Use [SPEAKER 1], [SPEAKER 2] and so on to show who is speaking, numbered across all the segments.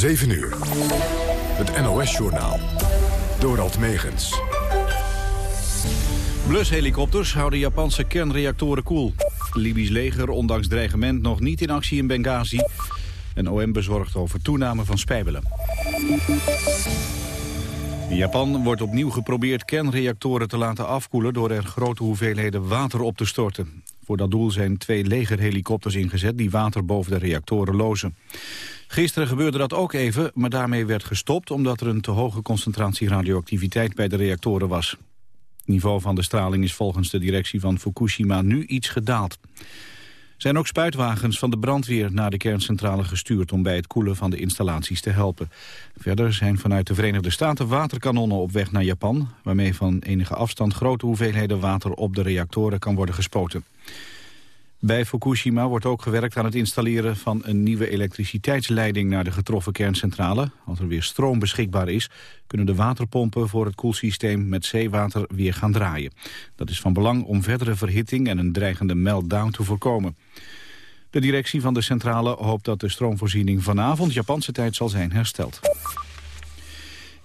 [SPEAKER 1] 7 uur. Het NOS-journaal. Dorald Megens.
[SPEAKER 2] Blushelikopters houden Japanse kernreactoren koel. Libisch leger ondanks dreigement nog niet in actie in Benghazi. En OM bezorgd over toename van spijbelen. In Japan wordt opnieuw geprobeerd kernreactoren te laten afkoelen... door er grote hoeveelheden water op te storten. Voor dat doel zijn twee legerhelikopters ingezet... die water boven de reactoren lozen. Gisteren gebeurde dat ook even, maar daarmee werd gestopt... omdat er een te hoge concentratie radioactiviteit bij de reactoren was. Het niveau van de straling is volgens de directie van Fukushima nu iets gedaald zijn ook spuitwagens van de brandweer naar de kerncentrale gestuurd om bij het koelen van de installaties te helpen. Verder zijn vanuit de Verenigde Staten waterkanonnen op weg naar Japan, waarmee van enige afstand grote hoeveelheden water op de reactoren kan worden gespoten. Bij Fukushima wordt ook gewerkt aan het installeren van een nieuwe elektriciteitsleiding naar de getroffen kerncentrale. Als er weer stroom beschikbaar is, kunnen de waterpompen voor het koelsysteem met zeewater weer gaan draaien. Dat is van belang om verdere verhitting en een dreigende meltdown te voorkomen. De directie van de centrale hoopt dat de stroomvoorziening vanavond Japanse tijd zal zijn hersteld.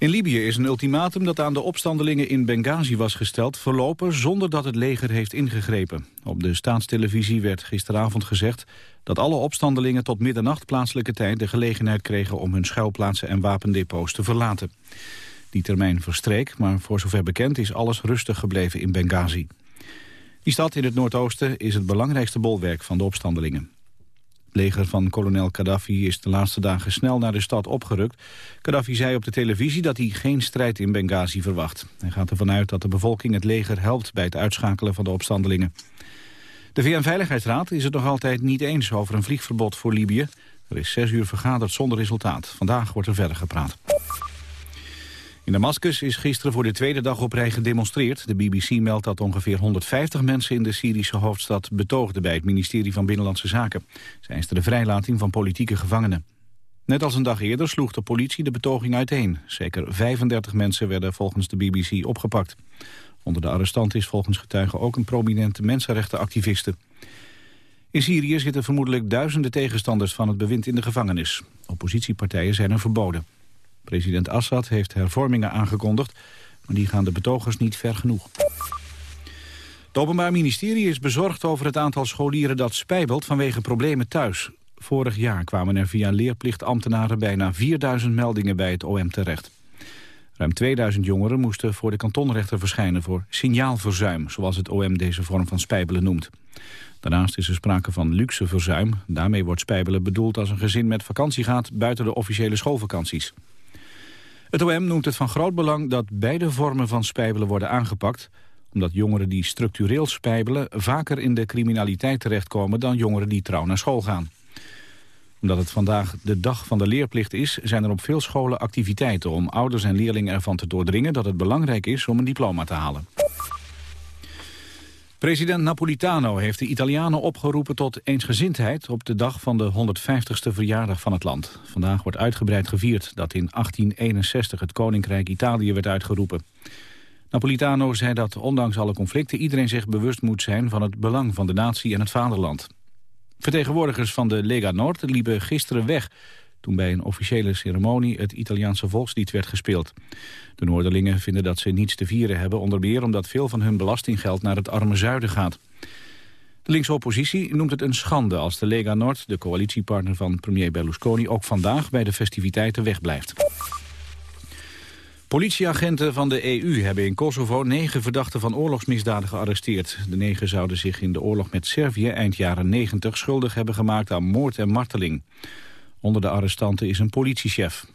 [SPEAKER 2] In Libië is een ultimatum dat aan de opstandelingen in Benghazi was gesteld... verlopen zonder dat het leger heeft ingegrepen. Op de staatstelevisie werd gisteravond gezegd... dat alle opstandelingen tot middernacht plaatselijke tijd... de gelegenheid kregen om hun schuilplaatsen en wapendepots te verlaten. Die termijn verstreek, maar voor zover bekend is alles rustig gebleven in Benghazi. Die stad in het noordoosten is het belangrijkste bolwerk van de opstandelingen leger van kolonel Gaddafi is de laatste dagen snel naar de stad opgerukt. Gaddafi zei op de televisie dat hij geen strijd in Benghazi verwacht. Hij gaat ervan uit dat de bevolking het leger helpt bij het uitschakelen van de opstandelingen. De VN-veiligheidsraad is het nog altijd niet eens over een vliegverbod voor Libië. Er is zes uur vergaderd zonder resultaat. Vandaag wordt er verder gepraat. In Damascus is gisteren voor de tweede dag op rij gedemonstreerd. De BBC meldt dat ongeveer 150 mensen in de Syrische hoofdstad betoogden bij het ministerie van Binnenlandse Zaken. Zij eisten de vrijlating van politieke gevangenen. Net als een dag eerder sloeg de politie de betoging uiteen. Zeker 35 mensen werden volgens de BBC opgepakt. Onder de arrestanten is volgens getuigen ook een prominente mensenrechtenactiviste. In Syrië zitten vermoedelijk duizenden tegenstanders van het bewind in de gevangenis. Oppositiepartijen zijn er verboden. President Assad heeft hervormingen aangekondigd, maar die gaan de betogers niet ver genoeg. Het Openbaar Ministerie is bezorgd over het aantal scholieren dat spijbelt vanwege problemen thuis. Vorig jaar kwamen er via leerplichtambtenaren bijna 4000 meldingen bij het OM terecht. Ruim 2000 jongeren moesten voor de kantonrechter verschijnen voor signaalverzuim, zoals het OM deze vorm van spijbelen noemt. Daarnaast is er sprake van luxe verzuim. Daarmee wordt spijbelen bedoeld als een gezin met vakantie gaat buiten de officiële schoolvakanties. Het OM noemt het van groot belang dat beide vormen van spijbelen worden aangepakt omdat jongeren die structureel spijbelen vaker in de criminaliteit terechtkomen dan jongeren die trouw naar school gaan. Omdat het vandaag de dag van de leerplicht is, zijn er op veel scholen activiteiten om ouders en leerlingen ervan te doordringen dat het belangrijk is om een diploma te halen. President Napolitano heeft de Italianen opgeroepen tot eensgezindheid op de dag van de 150ste verjaardag van het land. Vandaag wordt uitgebreid gevierd dat in 1861 het Koninkrijk Italië werd uitgeroepen. Napolitano zei dat ondanks alle conflicten iedereen zich bewust moet zijn van het belang van de natie en het vaderland. Vertegenwoordigers van de Lega Nord liepen gisteren weg toen bij een officiële ceremonie het Italiaanse volkslied werd gespeeld. De Noorderlingen vinden dat ze niets te vieren hebben, onder meer omdat veel van hun belastinggeld naar het arme zuiden gaat. De linkse oppositie noemt het een schande als de Lega Nord, de coalitiepartner van premier Berlusconi, ook vandaag bij de festiviteiten wegblijft. Politieagenten van de EU hebben in Kosovo negen verdachten van oorlogsmisdaden gearresteerd. De negen zouden zich in de oorlog met Servië eind jaren 90 schuldig hebben gemaakt aan moord en marteling. Onder de arrestanten is een politiechef.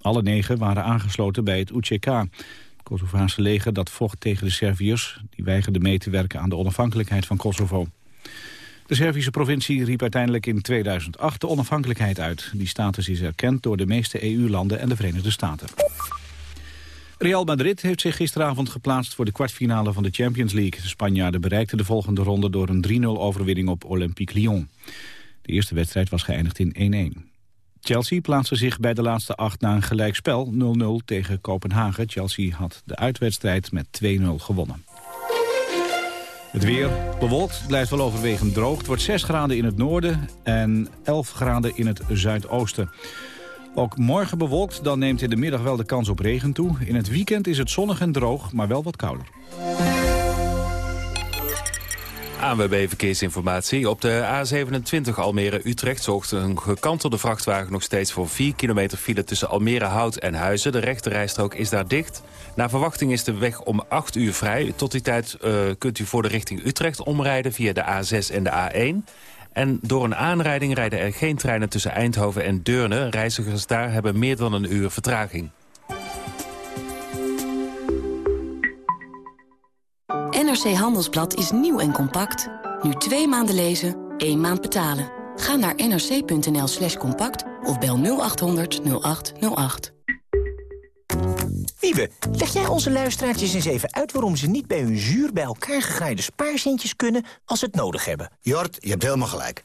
[SPEAKER 2] Alle negen waren aangesloten bij het UCK, het Kosovaanse leger dat vocht tegen de Serviërs. Die weigerden mee te werken aan de onafhankelijkheid van Kosovo. De Servische provincie riep uiteindelijk in 2008 de onafhankelijkheid uit. Die status is erkend door de meeste EU-landen en de Verenigde Staten. Real Madrid heeft zich gisteravond geplaatst voor de kwartfinale van de Champions League. De Spanjaarden bereikten de volgende ronde door een 3-0 overwinning op Olympique Lyon. De eerste wedstrijd was geëindigd in 1-1. Chelsea plaatste zich bij de laatste acht na een gelijkspel 0-0 tegen Kopenhagen. Chelsea had de uitwedstrijd met 2-0 gewonnen. Het weer bewolkt, blijft wel overwegend droog. Het wordt 6 graden in het noorden en 11 graden in het zuidoosten.
[SPEAKER 3] Ook morgen bewolkt, dan neemt in de middag wel de kans op regen toe. In het weekend is het zonnig en droog, maar wel wat kouder.
[SPEAKER 4] ANWB Verkeersinformatie. Op de A27 Almere-Utrecht zorgt een gekantelde vrachtwagen nog steeds voor 4 kilometer file tussen Almere-Hout en Huizen. De rechterrijstrook is daar dicht. Naar verwachting is de weg om 8 uur vrij. Tot die tijd uh, kunt u voor de richting Utrecht omrijden via de A6 en de A1. En door een aanrijding rijden er geen treinen tussen Eindhoven en Deurne. Reizigers daar hebben meer dan een uur vertraging.
[SPEAKER 5] NRC Handelsblad is nieuw en compact. Nu twee maanden lezen, één maand betalen. Ga naar nrc.nl slash compact of bel 0800 0808.
[SPEAKER 6] Wiebe, leg jij onze luisteraartjes eens even uit... waarom ze niet bij hun zuur bij elkaar gegraaide spaarzintjes kunnen... als ze het nodig hebben?
[SPEAKER 7] Jort, je hebt helemaal gelijk.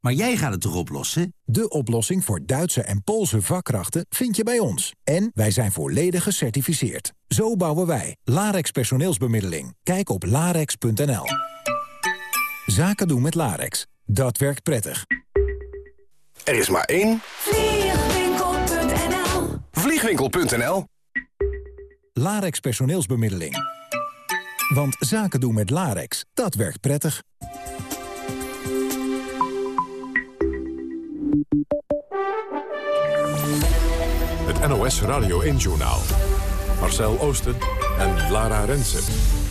[SPEAKER 8] Maar jij gaat het toch oplossen?
[SPEAKER 9] De oplossing voor Duitse en Poolse vakkrachten vind je bij ons. En wij zijn volledig gecertificeerd. Zo bouwen wij. Larex personeelsbemiddeling. Kijk op larex.nl. Zaken doen met Larex. Dat werkt prettig.
[SPEAKER 1] Er is maar één...
[SPEAKER 10] Vliegwinkel.nl
[SPEAKER 1] Vliegwinkel.nl
[SPEAKER 9] Larex personeelsbemiddeling. Want zaken doen met Larex, dat werkt prettig.
[SPEAKER 1] Het NOS Radio 1-journaal. Marcel Oosten en Lara Rensen.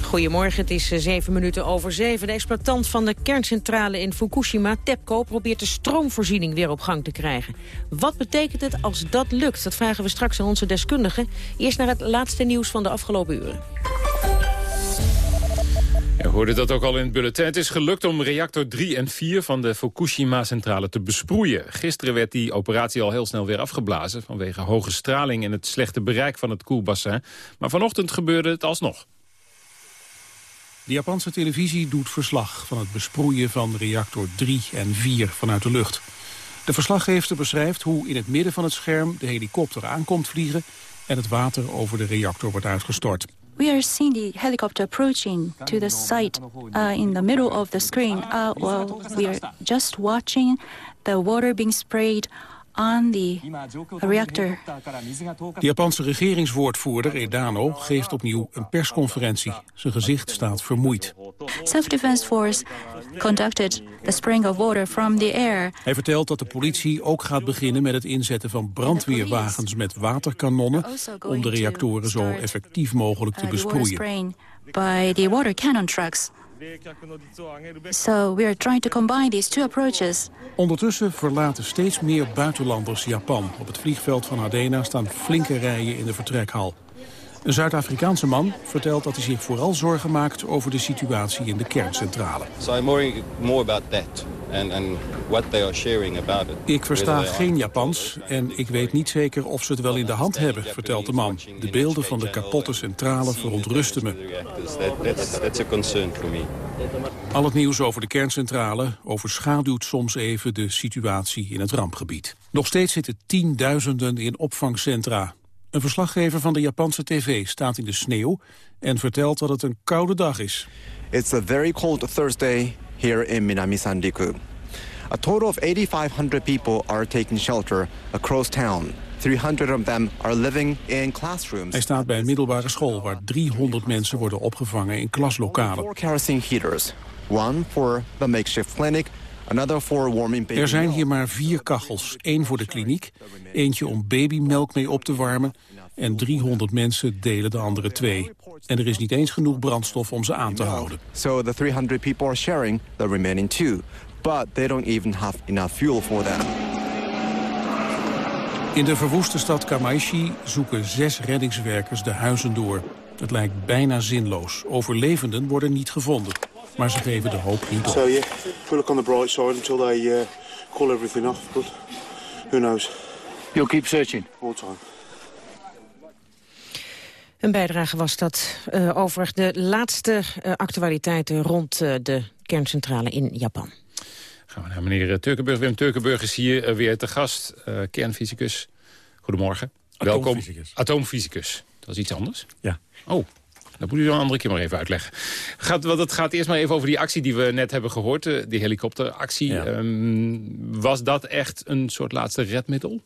[SPEAKER 11] Goedemorgen, het is zeven minuten over zeven. De exploitant van de kerncentrale in Fukushima, TEPCO... probeert de stroomvoorziening weer op gang te krijgen. Wat betekent het als dat lukt? Dat vragen we straks aan onze deskundigen. Eerst naar het laatste nieuws van de afgelopen uren.
[SPEAKER 12] Ja, we hoorden dat ook al in het bulletin. Het is gelukt om reactor 3 en 4 van de Fukushima-centrale te besproeien. Gisteren werd die operatie al heel snel weer afgeblazen... vanwege hoge straling en het slechte bereik van het koelbassin. Maar vanochtend gebeurde het alsnog.
[SPEAKER 3] De Japanse televisie doet verslag van het besproeien van reactor 3 en 4 vanuit de lucht. De verslaggever beschrijft hoe in het midden van het scherm de helikopter aankomt vliegen en het water over de reactor wordt uitgestort.
[SPEAKER 13] We are seeing the helicopter approaching to the site uh, in the middle of the screen. Uh, well, we are just watching the water being sprayed reactor.
[SPEAKER 3] De Japanse regeringswoordvoerder Edano geeft opnieuw een persconferentie. Zijn gezicht staat vermoeid.
[SPEAKER 13] Self-defense force conducted the spraying of water from the air.
[SPEAKER 3] Hij vertelt dat de politie ook gaat beginnen met het inzetten van brandweerwagens met waterkanonnen om de reactoren zo effectief mogelijk te besproeien.
[SPEAKER 13] By the water cannon trucks. So we are trying to combine these two approaches.
[SPEAKER 3] Ondertussen verlaten steeds meer buitenlanders Japan. Op het vliegveld van Ardena staan flinke rijen in de vertrekhal. Een Zuid-Afrikaanse man vertelt dat hij zich vooral zorgen maakt over de situatie in de kerncentrale.
[SPEAKER 14] So I'm worrying more about that and, and what they are sharing about it.
[SPEAKER 3] Ik versta geen Japans en ik weet niet zeker of ze het wel in de hand hebben, vertelt de man. De beelden van de kapotte centrale verontrusten me.
[SPEAKER 14] That's a concern for me.
[SPEAKER 3] Al het nieuws over de kerncentrale overschaduwt soms even de situatie in het rampgebied. Nog steeds zitten tienduizenden in opvangcentra. Een verslaggever van de Japanse tv staat in de sneeuw en vertelt dat het een koude dag is.
[SPEAKER 15] It's a very cold Thursday here in Minami-Sanriku. A total of 8500 people are taking shelter across town. 300 of them are living in classrooms.
[SPEAKER 3] Hij staat bij een middelbare school waar 300 mensen worden opgevangen in klaslokalen.
[SPEAKER 15] Four kerosene heaters. One for the makeshift clinic,
[SPEAKER 3] Er zijn hier maar vier kachels. één voor de kliniek, eentje om babymelk mee op te warmen... en 300 mensen delen de andere twee. En er is niet eens genoeg brandstof om ze aan te houden.
[SPEAKER 15] So the 300 people are sharing the remaining two. But they don't even have enough fuel for them.
[SPEAKER 3] In de verwoeste stad Kamaishi zoeken zes reddingswerkers de huizen door. Het lijkt bijna zinloos. Overlevenden worden niet gevonden. Maar ze geven de hoop niet op.
[SPEAKER 16] So yeah, we'll look on the bright side until they uh, call everything off. But who knows?
[SPEAKER 17] You'll keep searching?
[SPEAKER 16] All time.
[SPEAKER 11] Een bijdrage was dat uh, over de laatste uh, actualiteiten rond uh, de kerncentrale in Japan.
[SPEAKER 12] Gaan we naar meneer Turkenburg. Wim Turkenburg is hier weer te gast, kernfysicus. Goedemorgen.
[SPEAKER 18] Atoomfysicus.
[SPEAKER 12] Welkom. Atoomfysicus. Dat is iets anders?
[SPEAKER 18] Ja.
[SPEAKER 12] Oh, dat moet u een andere keer maar even uitleggen. Gaat, want het gaat eerst maar even over die actie die we net hebben gehoord. Die helikopteractie.
[SPEAKER 18] Ja.
[SPEAKER 12] Um, was dat echt een soort laatste redmiddel?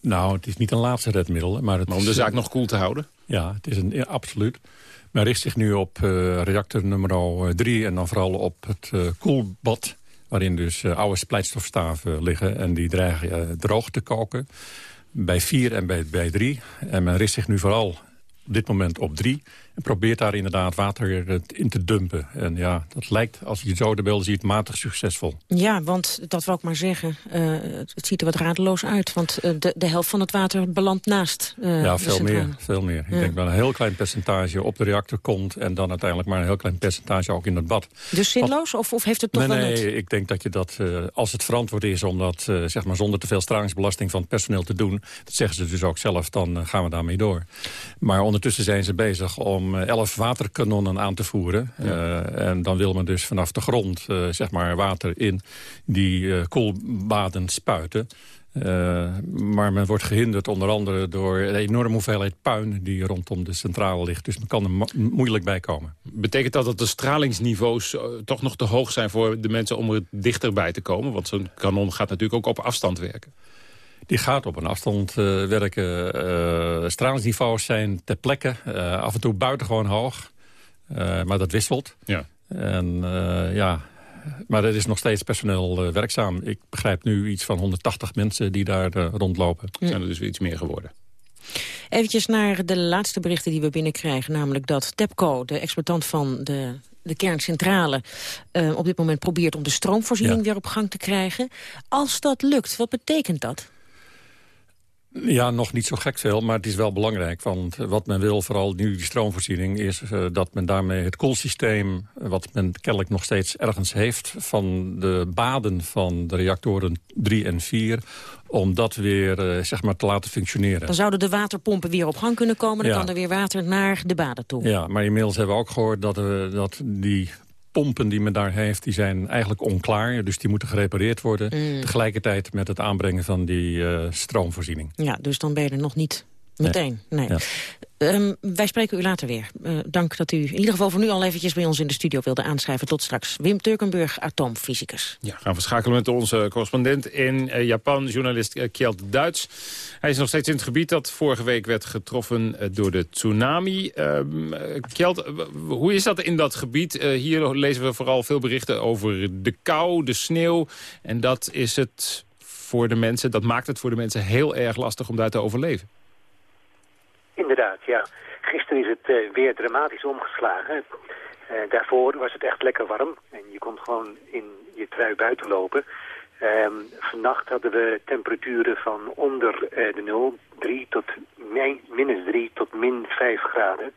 [SPEAKER 18] Nou, het is niet een laatste redmiddel. Maar, het
[SPEAKER 12] maar om de
[SPEAKER 18] is,
[SPEAKER 12] zaak nog koel te houden?
[SPEAKER 18] Ja, het is een, ja, absoluut. Men richt zich nu op uh, reactor nummer 3 en dan vooral op het uh, koelbad. Waarin dus uh, oude splijtstofstaven liggen en die dreigen droog te koken. Bij 4 en bij, bij 3. En men richt zich nu vooral dit moment op 3. En probeert daar inderdaad water in te dumpen. En ja, dat lijkt, als je zo de beelden ziet, matig succesvol.
[SPEAKER 11] Ja, want dat wil ik maar zeggen. Uh, het ziet er wat radeloos uit. Want uh, de, de helft van het water belandt naast uh,
[SPEAKER 18] Ja, veel meer, veel meer.
[SPEAKER 11] Ja.
[SPEAKER 18] Ik denk dat een heel klein percentage op de reactor komt... en dan uiteindelijk maar een heel klein percentage ook in het bad.
[SPEAKER 11] Dus zinloos? Of, of heeft het toch
[SPEAKER 18] nee,
[SPEAKER 11] wel
[SPEAKER 18] Nee,
[SPEAKER 11] nut?
[SPEAKER 18] ik denk dat je dat, als het verantwoord is... om dat zeg maar zonder te veel stralingsbelasting van het personeel te doen... dat zeggen ze dus ook zelf, dan gaan we daarmee door. Maar ondertussen zijn ze bezig om 11 water waterkanonnen aan te voeren. Ja. Uh, en dan wil men dus vanaf de grond uh, zeg maar water in die koelbaden spuiten. maar men wordt gehinderd onder andere door een enorme hoeveelheid puin... die rondom de centrale ligt. Dus men kan er mo moeilijk bij komen.
[SPEAKER 12] Betekent dat dat de stralingsniveaus toch nog te hoog zijn... voor de mensen om er dichterbij te komen? Want zo'n kanon gaat natuurlijk ook op afstand werken.
[SPEAKER 18] Die gaat op een afstand uh, werken. Uh, stralingsniveaus zijn ter plekke. Uh, af en toe buitengewoon hoog. maar dat wisselt.
[SPEAKER 12] Ja.
[SPEAKER 18] En ja, maar er is nog steeds personeel werkzaam. Ik begrijp nu iets van 180 mensen die daar rondlopen.
[SPEAKER 12] Ja. Zijn er dus weer iets meer geworden.
[SPEAKER 11] Eventjes naar de laatste berichten die we binnenkrijgen. Namelijk dat TEPCO, de exploitant van de de kerncentrale uh, op dit moment probeert om de stroomvoorziening ja. weer op gang te krijgen. Als dat lukt, wat betekent dat?
[SPEAKER 18] Ja, nog niet zo gek veel, maar het is wel belangrijk. Want wat men wil, vooral nu die stroomvoorziening... is uh, dat men daarmee het koelsysteem, wat men kennelijk nog steeds ergens heeft... van de baden van de reactoren 3 en 4 om dat weer uh, zeg maar te laten functioneren.
[SPEAKER 11] Dan zouden de waterpompen weer op gang kunnen komen... dan ja. kan er weer water naar de baden toe.
[SPEAKER 18] Ja, maar inmiddels hebben we ook gehoord dat, uh, dat die pompen die men daar heeft, die zijn eigenlijk onklaar. Dus die moeten gerepareerd worden. Mm. Tegelijkertijd met het aanbrengen van die uh, stroomvoorziening.
[SPEAKER 11] Ja, dus dan ben je er nog niet meteen. Nee. nee. Ja. Um, wij spreken u later weer. Uh, dank dat u in ieder geval voor nu al eventjes bij ons in de studio wilde aanschrijven. Tot straks. Wim Turkenburg, atoomfysicus.
[SPEAKER 12] Ja, gaan we schakelen met onze correspondent in uh, Japan, journalist uh, Kjeld Duits. Hij is nog steeds in het gebied dat vorige week werd getroffen door de tsunami. Kjeld, hoe is dat in dat gebied? hier lezen we vooral veel berichten over de kou, de sneeuw. En dat is het voor de mensen, dat maakt het voor de mensen heel erg lastig om daar te overleven.
[SPEAKER 19] Inderdaad, ja. Gisteren is het uh, weer dramatisch omgeslagen. Uh, daarvoor was het echt lekker warm en je kon gewoon in je trui buiten lopen. Um, vannacht hadden we temperaturen van onder uh, de 0, 3 tot min, minus 3 tot min 5 graden.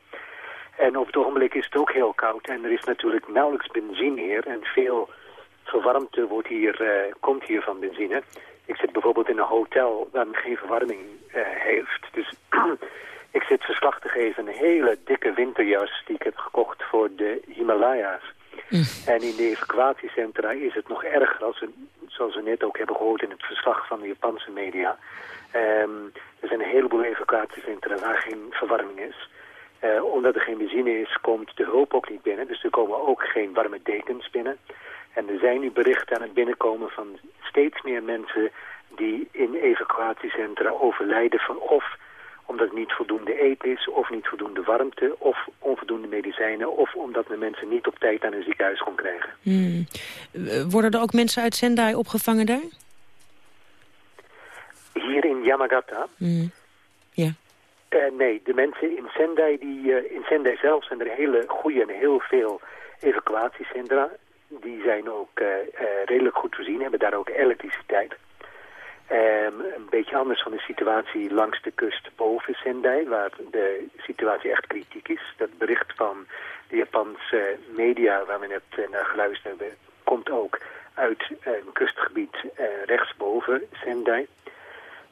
[SPEAKER 19] En op het ogenblik is het ook heel koud en er is natuurlijk nauwelijks benzine hier en veel verwarmte wordt hier, komt hier van benzine. Ik zit bijvoorbeeld in een hotel men geen verwarming heeft, dus... Ik zit verslag te geven een hele dikke winterjas die ik heb gekocht voor de Himalaya's. Mm. En in de evacuatiecentra is het nog erger, als we, zoals we net ook hebben gehoord in het verslag van de Japanse media. Um, er zijn een heleboel evacuatiecentra waar geen verwarming is. Uh, omdat er geen benzine is, komt de hulp ook niet binnen. Dus er komen ook geen warme dekens binnen. En er zijn nu berichten aan het binnenkomen van steeds meer mensen die in evacuatiecentra overlijden van of omdat het niet voldoende eten is, of niet voldoende warmte, of onvoldoende medicijnen, of omdat men mensen niet op tijd aan een ziekenhuis kon krijgen.
[SPEAKER 11] Hmm. Worden er ook mensen uit Sendai opgevangen daar?
[SPEAKER 19] Hier in Yamagata?
[SPEAKER 11] Hmm. Ja.
[SPEAKER 19] Uh, nee, de mensen in Sendai, die, uh, in Sendai zelf zijn er hele goede en heel veel evacuatiecentra. Die zijn ook uh, redelijk goed voorzien, hebben daar ook elektriciteit. Um, een beetje anders van de situatie langs de kust boven Sendai, waar de situatie echt kritiek is. Dat bericht van de Japanse media, waar we net naar geluisterd hebben, komt ook uit een kustgebied uh, rechtsboven Sendai.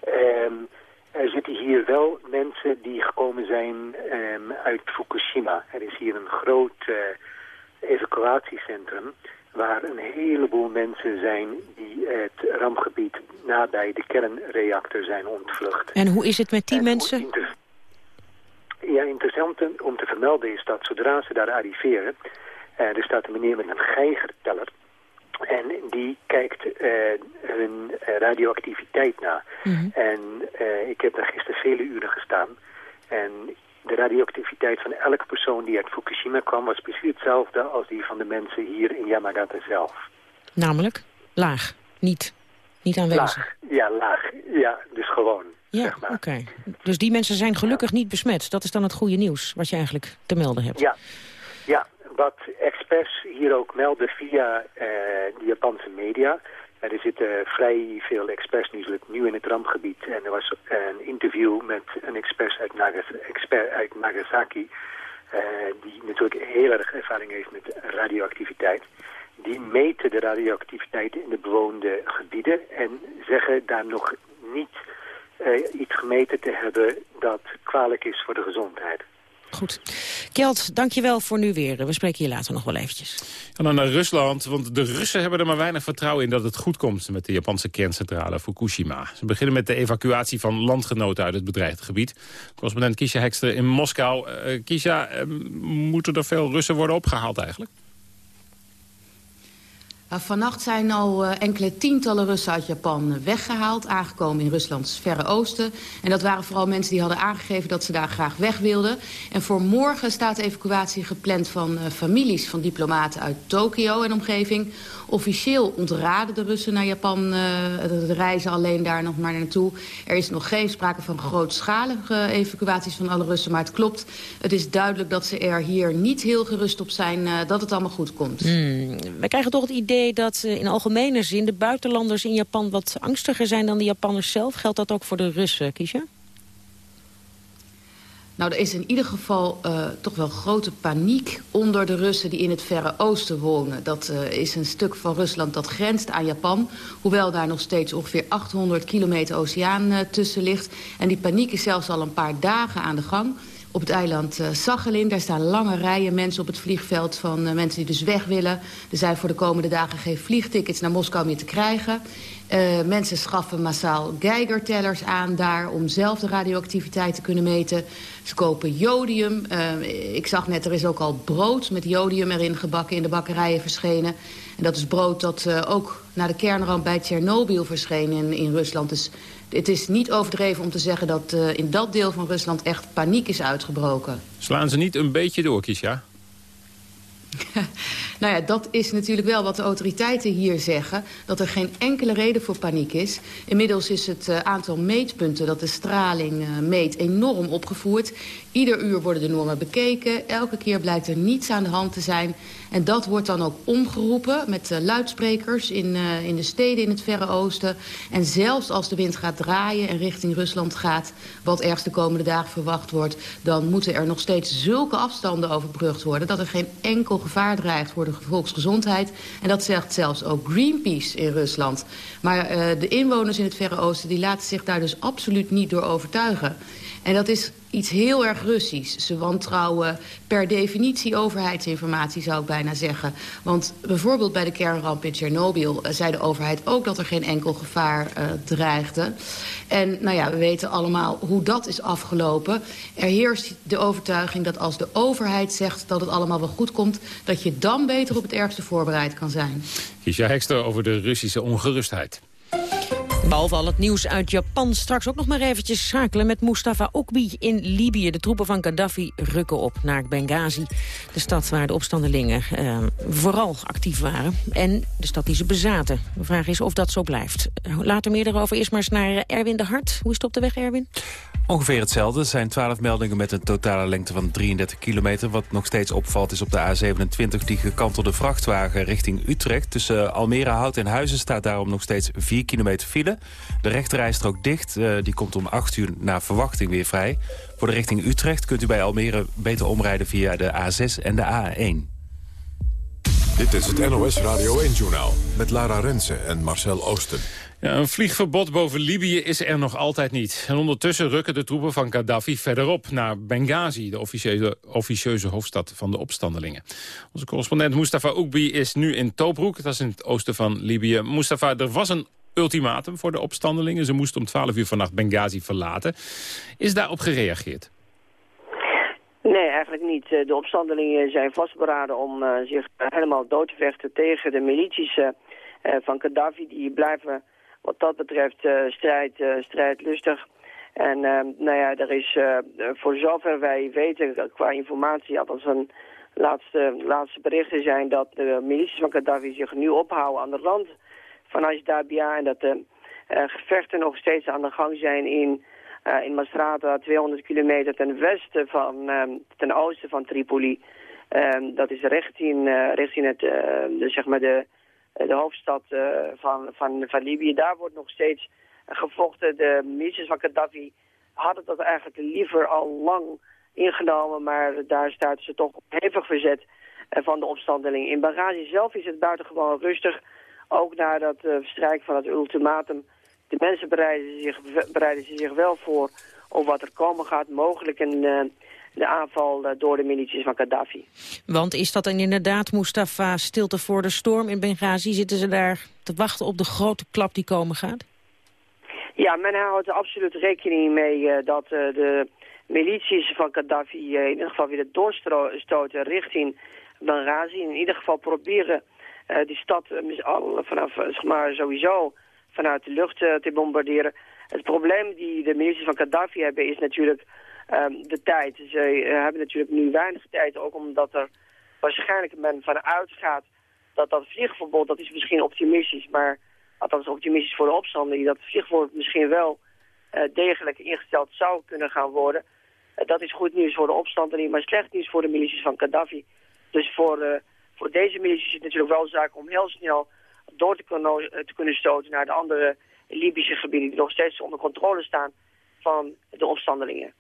[SPEAKER 19] Um, Er zitten hier wel mensen die gekomen zijn ehm, uit Fukushima. Er is hier een groot evacuatiecentrum waar een heleboel mensen zijn die het rampgebied nabij de kernreactor zijn ontvlucht.
[SPEAKER 11] En hoe is het met die mensen?
[SPEAKER 19] Ja, interessant om te vermelden is dat zodra ze daar arriveren... Uh, er staat een meneer met een geigerteller... En die kijkt uh, hun radioactiviteit na. Mhm. En uh, ik heb daar gisteren vele uren gestaan. En de radioactiviteit van elke persoon die uit Fukushima kwam... was precies hetzelfde als die van de mensen hier in Yamagata zelf.
[SPEAKER 11] Namelijk? Laag. Niet, niet aanwezig.
[SPEAKER 19] Laag. Ja, laag. Ja, dus gewoon.
[SPEAKER 11] Ja, oké. Dus die mensen zijn gelukkig niet besmet. Dat is dan het goede nieuws wat je eigenlijk te melden hebt.
[SPEAKER 19] Ja, ja wat experts hier ook melden via uh, de Japanse media. Er zitten vrij veel experts nu in het rampgebied. En er was een interview met een expert uit, expert uit Nagasaki... Uh, die natuurlijk heel erg ervaring heeft met radioactiviteit. Die meten de radioactiviteit in de bewoonde gebieden... en zeggen daar nog niet iets gemeten te hebben dat kwalijk is voor de gezondheid.
[SPEAKER 11] Goed. Kjeld, dankjewel voor nu weer. We spreken je later nog wel eventjes.
[SPEAKER 12] En dan naar Rusland, want de Russen hebben er maar weinig vertrouwen in dat het goed komt met de Japanse kerncentrale Fukushima. Ze beginnen met de evacuatie van landgenoten uit het bedreigde gebied. Correspondent Kisha Hekster in Moskou. Uh, Kisha, uh, moeten er veel Russen worden opgehaald eigenlijk?
[SPEAKER 20] Uh, vannacht zijn al uh, enkele tientallen Russen uit Japan weggehaald. Aangekomen in Ruslands verre oosten. En dat waren vooral mensen die hadden aangegeven dat ze daar graag weg wilden. En voor morgen staat evacuatie gepland van uh, families van diplomaten uit Tokio en omgeving. Officieel ontraden de Russen naar Japan de reizen alleen daar nog maar naartoe. Er is nog geen sprake van grootschalige evacuaties van alle Russen. Maar het klopt, het is duidelijk dat ze er hier niet heel gerust op zijn dat het allemaal goed komt.
[SPEAKER 11] Hmm, we krijgen toch het idee dat in algemene zin de buitenlanders in Japan wat angstiger zijn dan de Japanners zelf. Geldt dat ook voor de Russen, Kiesja?
[SPEAKER 20] Nou, er is in ieder geval uh, toch wel grote paniek onder de Russen die in het Verre Oosten wonen. Dat uh, is een stuk van Rusland dat grenst aan Japan. Hoewel daar nog steeds ongeveer 800 kilometer oceaan uh, tussen ligt. En die paniek is zelfs al een paar dagen aan de gang op het eiland Sachalin. Daar staan lange rijen mensen op het vliegveld van mensen die dus weg willen. Er zijn voor de komende dagen geen vliegtickets naar Moskou meer te krijgen. Uh, mensen schaffen massaal Geigertellers aan daar om zelf de radioactiviteit te kunnen meten. Ze kopen jodium. ik zag net, er is ook al brood met jodium erin gebakken in de bakkerijen verschenen. En dat is brood dat ook na de kernramp bij Tsjernobyl verscheen in, in Rusland. Dus het is niet overdreven om te zeggen dat in dat deel van Rusland echt paniek is uitgebroken.
[SPEAKER 12] Slaan ze niet een beetje door, Kisha?
[SPEAKER 20] nou ja, dat is natuurlijk wel wat de autoriteiten hier zeggen. Dat er geen enkele reden voor paniek is. Inmiddels is het uh, aantal meetpunten dat de straling uh, meet enorm opgevoerd. Ieder uur worden de normen bekeken. Elke keer blijkt er niets aan de hand te zijn. En dat wordt dan ook omgeroepen met uh, luidsprekers in, in de steden in het Verre Oosten. En zelfs als de wind gaat draaien en richting Rusland gaat... wat ergens de komende dagen verwacht wordt... dan moeten er nog steeds zulke afstanden overbrugd worden... dat er geen enkel gevaar dreigt de volksgezondheid. En dat zegt zelfs ook Greenpeace in Rusland. Maar uh, de inwoners in het Verre Oosten die laten zich daar dus absoluut niet door overtuigen. En dat is iets heel erg Russisch. Ze wantrouwen per definitie overheidsinformatie, zou ik bijna zeggen. Want bijvoorbeeld bij de kernramp in Tsjernobyl... Uh, zei de overheid ook dat er geen enkel gevaar uh, dreigde. En nou ja, we weten allemaal hoe dat is afgelopen. Er heerst de overtuiging dat als de overheid zegt dat het allemaal wel goed komt... dat je dan beter op het ergste voorbereid kan zijn.
[SPEAKER 12] Kiesja Hekster over de Russische ongerustheid.
[SPEAKER 11] Behalve al het nieuws uit Japan. Straks ook nog maar eventjes schakelen met Mustafa Okbi in Libië. De troepen van Gaddafi rukken op naar Benghazi. De stad waar de opstandelingen eh, vooral actief waren. En de stad die ze bezaten. De vraag is of dat zo blijft. Later meer daarover. Eerst maar eens naar Erwin de Hart. Hoe is het op de weg, Erwin?
[SPEAKER 21] Ongeveer hetzelfde. Er zijn 12 meldingen met een totale lengte van 33 kilometer. Wat nog steeds opvalt is op de A27 die gekantelde vrachtwagen richting Utrecht. Tussen Almere, Hout en Huizen staat daarom nog steeds 4 kilometer file. De rechterrijstrook dicht. Uh, die komt om 8 uur na verwachting weer vrij. Voor de richting Utrecht kunt u bij Almere beter omrijden via de A6 en de A1.
[SPEAKER 1] Dit is het NOS Radio 1-journaal met Lara Rensen en Marcel Oosten.
[SPEAKER 12] Ja, een vliegverbod boven Libië is er nog altijd niet. En ondertussen rukken de troepen van Gaddafi verderop naar Benghazi... de officieuze, officieuze hoofdstad van de opstandelingen. Onze correspondent Mustafa Oekbi is nu in Tobruk, dat is in het oosten van Libië. Mustafa, er was een ultimatum voor de opstandelingen. Ze moesten om 12 uur vannacht Benghazi verlaten. Is daarop gereageerd?
[SPEAKER 22] Nee, eigenlijk niet. Eh, de opstandelingen zijn vastberaden om uh, zich helemaal dood te vechten tegen de milities van Gaddafi. Die blijven wat dat betreft strijd, strijdlustig. En nou ja, er is voor zover wij weten qua informatie, althans een laatste, laatste berichten zijn dat de milities van Gaddafi zich nu ophouden aan de rand van Ashdabia en dat de gevechten nog steeds aan de gang zijn in uh, in Masrata, 200 kilometer ten westen van, um, ten oosten van Tripoli. Um, dat is richting, uh, richting het, de, zeg maar de, de hoofdstad van, van, van Libië. Daar wordt nog steeds gevochten. De milities van Gaddafi hadden dat eigenlijk liever al lang ingenomen, maar daar stuiten ze toch op hevig verzet van de opstandeling. In Benghazi zelf is het buitengewoon rustig, ook na dat verstrijk van het ultimatum de mensen bereiden zich, bereiden zich wel voor op wat er komen gaat. Mogelijk een, uh, de aanval uh, door de milities van Gaddafi.
[SPEAKER 11] Want is dat dan inderdaad, Mustafa, stilte voor de storm in Benghazi? Zitten ze daar te wachten op de grote klap die komen gaat?
[SPEAKER 22] Ja, men houdt er absoluut rekening mee uh, dat de milities van Gaddafi in ieder geval weer doorstoten richting Benghazi. In ieder geval proberen die stad al vanaf zeg maar, sowieso vanuit de lucht te bombarderen. Het probleem die de ministers van Gaddafi hebben is natuurlijk um, de tijd. Ze hebben natuurlijk nu weinig tijd, ook omdat er waarschijnlijk men van uitgaat dat dat vliegverbod, dat is misschien optimistisch, maar althans optimistisch voor de opstanding, dat vliegverbod misschien wel degelijk ingesteld zou kunnen gaan worden. dat is goed nieuws voor de opstandelingen, maar slecht nieuws voor de milities van Gaddafi. Dus voor, voor deze milities is het natuurlijk wel zaak om heel snel door te kunnen, te kunnen stoten naar de andere Libische gebieden die nog steeds onder controle staan van de opstandelingen.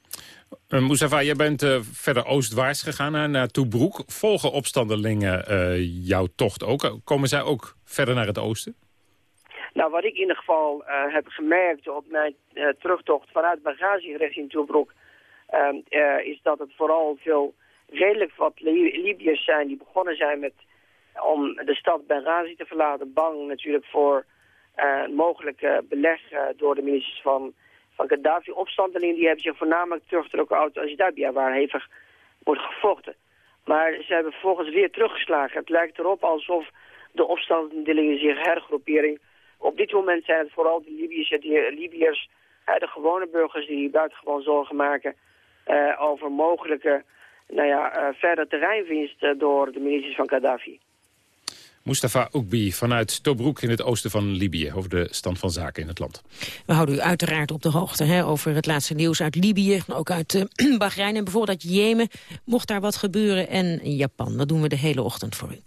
[SPEAKER 12] Uh, Mustafa, jij bent uh, verder oostwaarts gegaan naar, naar Tobruk. Volgen opstandelingen uh, jouw tocht ook? Komen zij ook verder naar het oosten?
[SPEAKER 22] Nou, wat ik in ieder geval heb gemerkt op mijn terugtocht vanuit Benghazi richting Tobruk... Ehm, is dat het vooral veel redelijk wat Libiërs zijn die begonnen zijn met om de stad Benghazi te verlaten. Bang natuurlijk voor uh, mogelijke beleg door de ministers van, van Gaddafi. Opstandelingen die hebben zich voornamelijk teruggetrokken uit Ashdabia, waar hevig wordt gevochten. Maar ze hebben vervolgens weer teruggeslagen. Het lijkt erop alsof de opstandelingen zich hergroeperen. Op dit moment zijn het vooral de Libiërs, Libiërs de gewone burgers die buitengewoon zorgen maken over mogelijke nou ja, verder terreinwinst door de ministers van Gaddafi.
[SPEAKER 12] Mustafa Oekbi vanuit Tobruk in het oosten van Libië... over de stand van zaken in het land.
[SPEAKER 11] We houden u uiteraard op de hoogte hè, over het laatste nieuws uit Libië... ook uit uh, Bahrein en bijvoorbeeld uit Jemen. Mocht daar wat gebeuren en Japan. Dat doen we de hele ochtend voor u.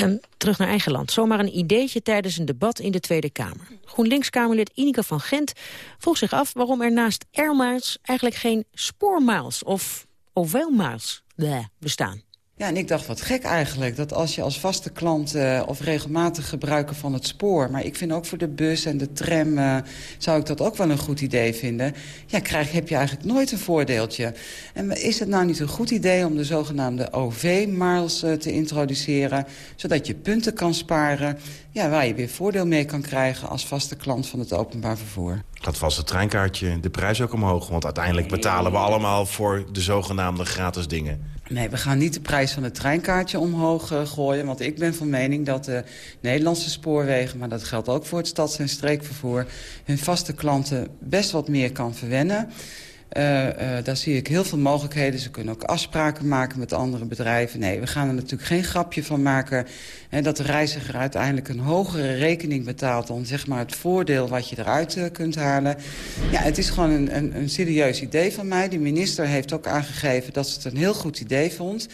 [SPEAKER 11] Um, terug naar eigen land. Zomaar een ideetje tijdens een debat in de Tweede Kamer. GroenLinks-Kamerlid Ineke van Gent vroeg zich af... waarom er naast airmiles eigenlijk geen spoormiles of ovelmiles bestaan.
[SPEAKER 23] Ja, en ik dacht, wat gek eigenlijk, dat als je als vaste klant uh, of regelmatig gebruiker van het spoor... maar ik vind ook voor de bus en de tram uh, zou ik dat ook wel een goed idee vinden... ja, krijg, heb je eigenlijk nooit een voordeeltje. En is het nou niet een goed idee om de zogenaamde OV-miles uh, te introduceren... zodat je punten kan sparen, ja, waar je weer voordeel mee kan krijgen... als vaste klant van het openbaar vervoer?
[SPEAKER 24] Gaat vast het treinkaartje de prijs ook omhoog? Want uiteindelijk betalen we allemaal voor de zogenaamde gratis dingen.
[SPEAKER 23] Nee, we gaan niet de prijs van het treinkaartje omhoog uh, gooien. Want ik ben van mening dat de Nederlandse spoorwegen... maar dat geldt ook voor het stads- en streekvervoer... hun vaste klanten best wat meer kan verwennen. Uh, uh, daar zie ik heel veel mogelijkheden. Ze kunnen ook afspraken maken met andere bedrijven. Nee, we gaan er natuurlijk geen grapje van maken... Hè, dat de reiziger uiteindelijk een hogere rekening betaalt... dan zeg maar het voordeel wat je eruit uh, kunt halen. Ja, het is gewoon een, een, een serieus idee van mij. De minister heeft ook aangegeven dat ze het een heel goed idee vond...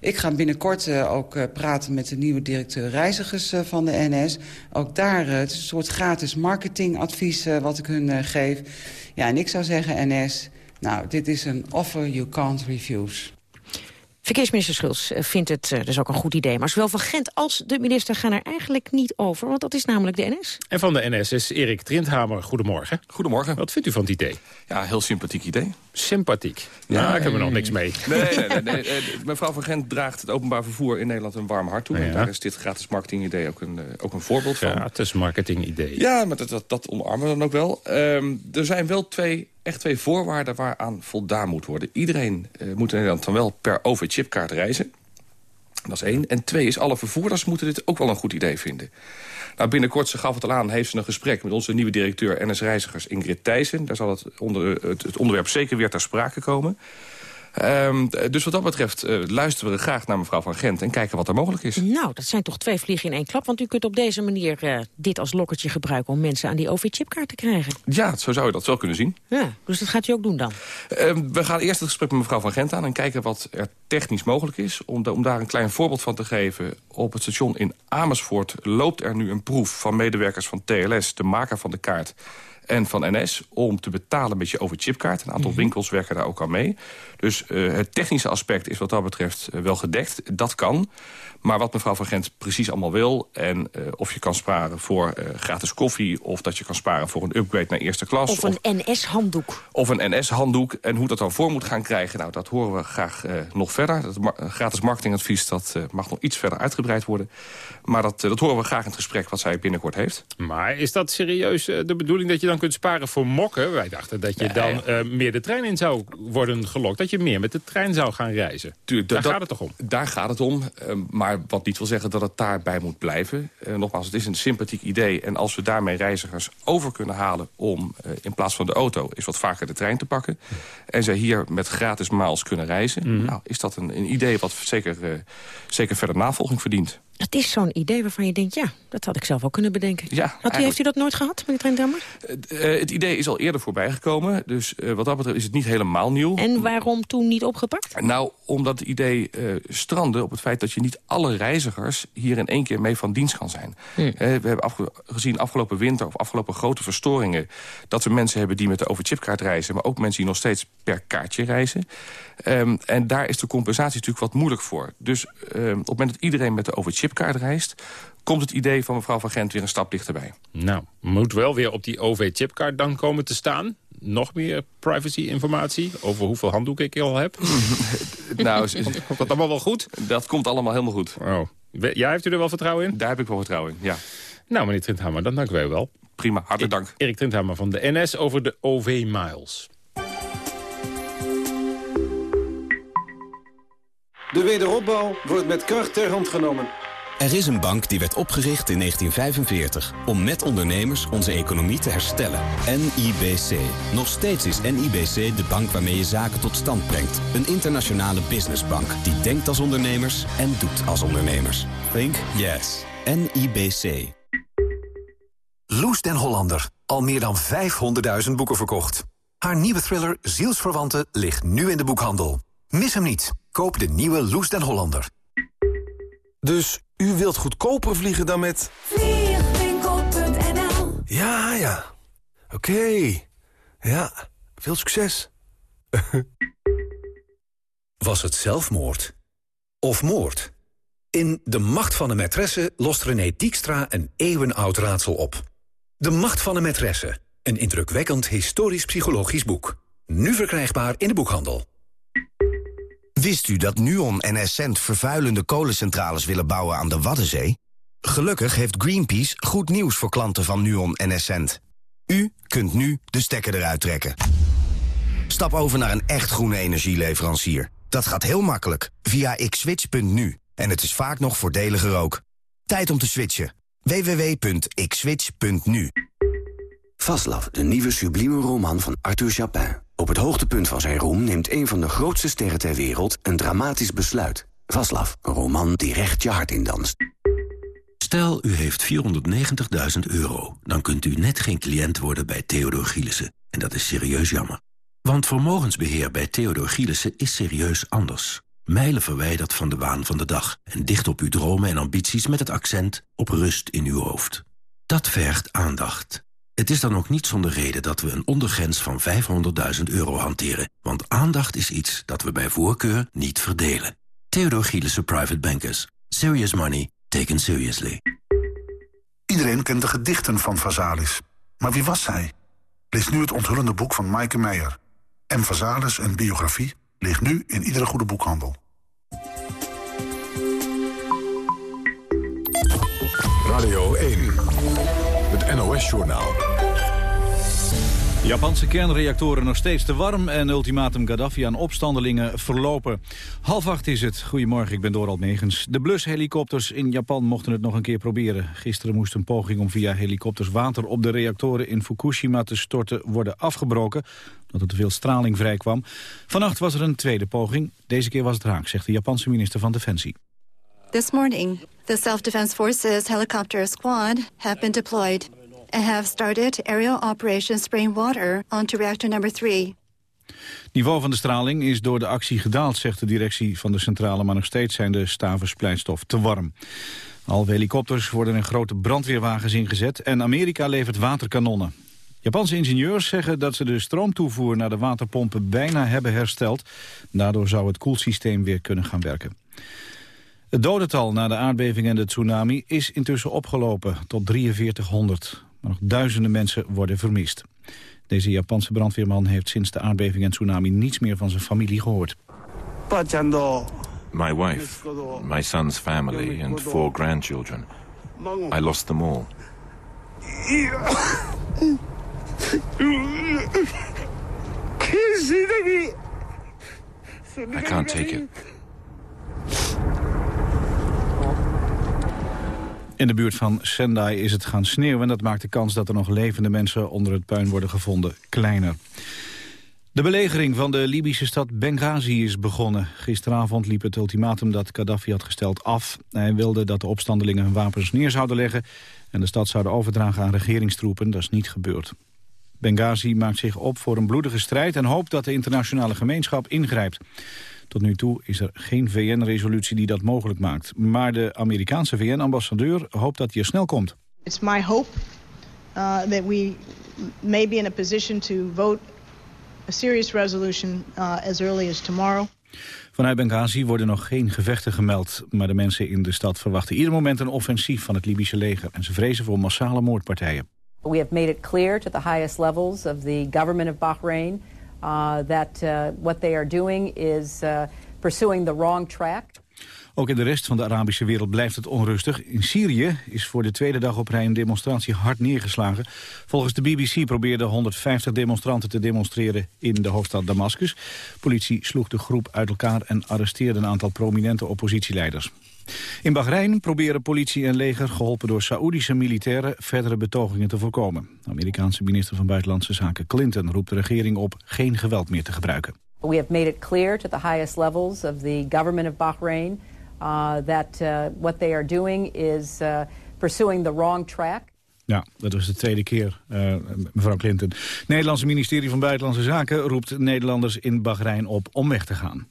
[SPEAKER 23] Ik ga binnenkort uh, ook uh, praten met de nieuwe directeur reizigers uh, van de NS. Ook daar het is een soort gratis marketingadvies wat ik hun geef. Ja, en ik zou zeggen, NS, nou, dit is een offer you can't refuse.
[SPEAKER 11] Verkeersminister Schulz eh, vindt het dus ook een goed idee. Maar zowel van Gent als de minister gaan er eigenlijk niet over. Want dat is namelijk de NS.
[SPEAKER 12] En van de NS is Erik Trindhamer. Goedemorgen.
[SPEAKER 25] Goedemorgen.
[SPEAKER 12] Wat vindt u van het idee?
[SPEAKER 25] Ja, heel sympathiek idee.
[SPEAKER 12] Sympathiek? Ja, nou, ik heb er nog niks mee.
[SPEAKER 25] Nee, nee, nee, nee, Mevrouw van Gent draagt het openbaar vervoer in Nederland een warm hart toe. En daar is dit gratis marketing idee ook een, ook een voorbeeld van.
[SPEAKER 12] Gratis marketing idee.
[SPEAKER 25] Ja, maar dat, dat, dat omarmen we dan ook wel. Um, er zijn wel twee echt twee voorwaarden waaraan voldaan moet worden. Iedereen uh, moet in Nederland dan wel per overchipkaart reizen. Dat is één. En twee is, alle vervoerders moeten dit ook wel een goed idee vinden. Nou, binnenkort, ze gaf het al aan, heeft ze een gesprek... met onze nieuwe directeur NS Reizigers Ingrid Thijssen. Daar zal het, onder, het, het onderwerp zeker weer ter sprake komen. Um, dus wat dat betreft uh, luisteren we graag naar mevrouw Van Gent... en kijken wat er mogelijk is.
[SPEAKER 11] Nou, dat zijn toch twee vliegen in één klap. Want u kunt op deze manier uh, dit als lokkertje gebruiken... om mensen aan die OV-chipkaart te krijgen.
[SPEAKER 25] Ja, zo zou je dat wel kunnen zien.
[SPEAKER 11] Ja, dus dat gaat u ook doen dan?
[SPEAKER 25] Uh, we gaan eerst het gesprek met mevrouw Van Gent aan... en kijken wat er technisch mogelijk is. Om, de, om daar een klein voorbeeld van te geven... op het station in Amersfoort loopt er nu een proef... van medewerkers van TLS, de maker van de kaart en van NS om te betalen met je overchipkaart. Een aantal mhm. winkels werken daar ook al mee. Dus uh, het technische aspect is wat dat betreft uh, wel gedekt. Dat kan. Maar wat mevrouw Van Gent precies allemaal wil... en uh, of je kan sparen voor gratis koffie... of dat je kan sparen voor een upgrade naar eerste klas...
[SPEAKER 11] Of een NS-handdoek.
[SPEAKER 25] Of een NS-handdoek. En hoe dat dan voor moet gaan krijgen... nou, dat horen we graag nog verder. Dat ma gratis marketingadvies dat mag nog iets verder uitgebreid worden. Maar dat, dat horen we graag in het gesprek wat zij binnenkort heeft.
[SPEAKER 12] Maar is dat serieus de bedoeling dat je dan kunt sparen voor mokken? Wij dachten dat je nee. dan meer de trein in zou worden gelokt dat je meer met de trein zou gaan reizen.
[SPEAKER 25] Tuurlijk,
[SPEAKER 12] daar gaat het toch om?
[SPEAKER 25] Daar gaat het om. Uh, maar wat niet wil zeggen dat het daarbij moet blijven. Uh, nogmaals, het is een sympathiek idee. En als we daarmee reizigers over kunnen halen... om uh, in plaats van de auto is wat vaker de trein te pakken... en zij hier met gratis miles kunnen reizen... Mm -hmm. nou, is dat een, een, idee wat zeker, zeker verder navolging verdient.
[SPEAKER 11] Dat is zo'n idee waarvan je denkt, ja, dat had ik zelf ook kunnen bedenken.
[SPEAKER 25] Ja,
[SPEAKER 11] had u, heeft u dat nooit gehad, meneer Trendammer?
[SPEAKER 25] Uh, het idee is al eerder voorbij gekomen. Dus uh, wat dat betreft is het niet helemaal nieuw.
[SPEAKER 11] En waarom toen niet opgepakt?
[SPEAKER 25] Nou, omdat het idee uh, strandde op het feit dat je niet alle reizigers... hier in één keer mee van dienst kan zijn. Hm. we hebben afge gezien afgelopen winter of afgelopen grote verstoringen... dat we mensen hebben die met de overchipkaart reizen... maar ook mensen die nog steeds per kaartje reizen. Um, en daar is de compensatie natuurlijk wat moeilijk voor. Dus um, op het moment dat iedereen met de overchipkaart reist... komt het idee van mevrouw Van Gent weer een stap dichterbij.
[SPEAKER 12] Nou, moet wel weer op die OV-chipkaart dan komen te staan? Nog meer privacy-informatie over hoeveel handdoeken ik al heb?
[SPEAKER 25] nou,
[SPEAKER 12] komt dat allemaal wel goed?
[SPEAKER 25] Dat komt allemaal helemaal goed.
[SPEAKER 12] Oh. Ja, heeft u er wel vertrouwen in?
[SPEAKER 25] Daar heb ik wel vertrouwen in, ja.
[SPEAKER 12] Nou, meneer Trindhammer, dan dank wij wel.
[SPEAKER 25] Prima, hartelijk dank.
[SPEAKER 12] Erik Trindhammer van de NS over de OV-miles.
[SPEAKER 26] De wederopbouw wordt met kracht ter hand genomen.
[SPEAKER 27] Er is een bank die werd opgericht in 1945 om met ondernemers onze economie te herstellen. NIBC. Nog steeds is NIBC de bank waarmee je zaken tot stand brengt. Een internationale businessbank die denkt als ondernemers en doet als ondernemers. Think yes. NIBC.
[SPEAKER 9] Loes den Hollander. Al meer dan 500.000 boeken verkocht. Haar nieuwe thriller Zielsverwanten ligt nu in de boekhandel. Mis hem niet. Koop de nieuwe Loes den Hollander.
[SPEAKER 26] Dus u wilt goedkoper vliegen dan met...
[SPEAKER 28] Vliegwinkel.nl
[SPEAKER 26] Ja, ja. Oké. Okay. Ja, veel succes.
[SPEAKER 9] Was het zelfmoord? Of moord? In De Macht van de Maîtresse lost René Diekstra een eeuwenoud raadsel op. De Macht van de Maîtresse. Een indrukwekkend historisch-psychologisch boek. Nu verkrijgbaar in de boekhandel.
[SPEAKER 8] Wist u dat Nuon en Essent vervuilende kolencentrales willen bouwen aan de Waddenzee? Gelukkig heeft Greenpeace goed nieuws voor klanten van Nuon en Essent. U kunt nu de stekker eruit trekken. Stap over naar een echt groene energieleverancier. Dat gaat heel makkelijk via xswitch.nu. En het is vaak nog voordeliger ook. Tijd om te switchen. www.xswitch.nu
[SPEAKER 29] Vaslav, de nieuwe sublieme roman van Arthur Chapin. Op het hoogtepunt van zijn roem neemt een van de grootste sterren ter wereld een dramatisch besluit. Vaslav, een roman die recht je hart in danst.
[SPEAKER 30] Stel, u heeft 490.000 euro. Dan kunt u net geen cliënt worden bij Theodor Gielissen. En dat is serieus jammer. Want vermogensbeheer bij Theodor Gielissen is serieus anders. Mijlen verwijderd van de waan van de dag. En dicht op uw dromen en ambities met het accent op rust in uw hoofd. Dat vergt aandacht. Het is dan ook niet zonder reden dat we een ondergrens van 500.000 euro hanteren. Want aandacht is iets dat we bij voorkeur niet verdelen. Theodor Gielissen Private Bankers. Serious money taken seriously.
[SPEAKER 31] Iedereen kent de gedichten van Vazalis. Maar wie was hij? Lees nu het onthullende boek van Maaike Meijer. M. Vazalis, een biografie, ligt nu in iedere goede boekhandel.
[SPEAKER 1] NOS-journaal.
[SPEAKER 2] Japanse kernreactoren nog steeds te warm en ultimatum Gaddafi aan opstandelingen verlopen. Half acht is het. Goedemorgen, ik ben Dorald Megens. De blushelikopters in Japan mochten het nog een keer proberen. Gisteren moest een poging om via helikopters water op de reactoren in Fukushima te storten worden afgebroken, omdat er te veel straling vrijkwam. Vannacht was er een tweede poging. Deze keer was het raak, zegt de Japanse minister van Defensie.
[SPEAKER 32] This morning, the Self-Defense Forces helicopter squad have been deployed have started aerial operations spraying water reactor number 3.
[SPEAKER 2] niveau van de straling is door de actie gedaald, zegt de directie van de centrale, maar nog steeds zijn de staven splijtstof te warm. Halve helikopters worden in grote brandweerwagens ingezet en Amerika levert waterkanonnen. Japanse ingenieurs zeggen dat ze de stroomtoevoer naar de waterpompen bijna hebben hersteld. Daardoor zou het koelsysteem weer kunnen gaan werken. Het dodental na de aardbeving en de tsunami is intussen opgelopen tot 4300. Maar nog duizenden mensen worden vermist. Deze Japanse brandweerman heeft sinds de aardbeving en tsunami niets meer van zijn familie gehoord.
[SPEAKER 33] My wife, my son's family and four grandchildren. I lost them all. I can't take it.
[SPEAKER 2] In de buurt van Sendai is het gaan sneeuwen... en dat maakt de kans dat er nog levende mensen onder het puin worden gevonden kleiner. De belegering van de Libische stad Benghazi is begonnen. Gisteravond liep het ultimatum dat Gaddafi had gesteld af. Hij wilde dat de opstandelingen hun wapens neer zouden leggen... en de stad zouden overdragen aan regeringstroepen. Dat is niet gebeurd. Benghazi maakt zich op voor een bloedige strijd... en hoopt dat de internationale gemeenschap ingrijpt. Tot nu toe is er geen VN-resolutie die dat mogelijk maakt. Maar de Amerikaanse VN-ambassadeur hoopt dat hij er snel komt.
[SPEAKER 34] It's my hope uh, that we may be in a position to vote a serious resolution uh, as early as tomorrow.
[SPEAKER 2] Vanuit Benghazi worden nog geen gevechten gemeld... maar de mensen in de stad verwachten ieder moment een offensief van het Libische leger... en ze vrezen voor massale moordpartijen.
[SPEAKER 35] We have made it clear to the highest levels of the government of Bahrain that uh, what they are doing is uh, pursuing the wrong track.
[SPEAKER 2] Ook in de rest van de Arabische wereld blijft het onrustig. In Syrië is voor de tweede dag op rij een demonstratie hard neergeslagen. Volgens de BBC probeerden 150 demonstranten te demonstreren in de hoofdstad Damascus. Politie sloeg de groep uit elkaar en arresteerde een aantal prominente oppositieleiders. In Bahrein proberen politie en leger, geholpen door Saoedische militairen, verdere betogingen te voorkomen. De Amerikaanse minister van Buitenlandse Zaken Clinton roept de regering op geen geweld meer te gebruiken.
[SPEAKER 35] We have made it clear to the highest levels of the government of Bahrain uh, that uh, what they are doing is uh, pursuing the wrong track.
[SPEAKER 2] Ja, dat was de tweede keer, uh, mevrouw Clinton. Het Nederlandse ministerie van Buitenlandse Zaken roept Nederlanders in Bahrein op om weg te gaan.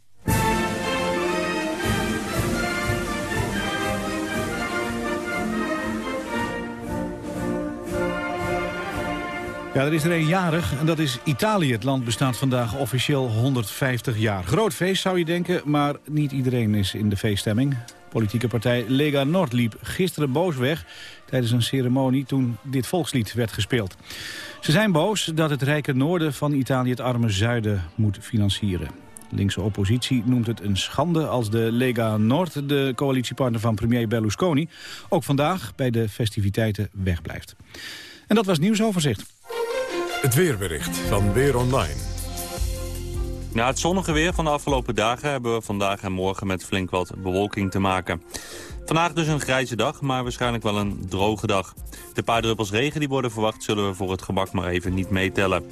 [SPEAKER 2] Ja, er is er een jarig en dat is Italië. Het land bestaat vandaag officieel 150 jaar. Groot feest zou je denken, maar niet iedereen is in de feeststemming. Politieke partij Lega Nord liep gisteren boos weg... tijdens een ceremonie toen dit volkslied werd gespeeld. Ze zijn boos dat het rijke noorden van Italië het arme zuiden moet financieren. Linkse oppositie noemt het een schande als de Lega Nord... de coalitiepartner van premier Berlusconi... ook vandaag bij de festiviteiten wegblijft. En dat was nieuwsoverzicht.
[SPEAKER 1] Het weerbericht van Weer Online.
[SPEAKER 36] Na het zonnige weer van de afgelopen dagen hebben we vandaag en morgen met flink wat bewolking te maken. Vandaag dus een grijze dag, maar waarschijnlijk wel een droge dag. De paar druppels regen die worden verwacht zullen we voor het gemak maar even niet meetellen.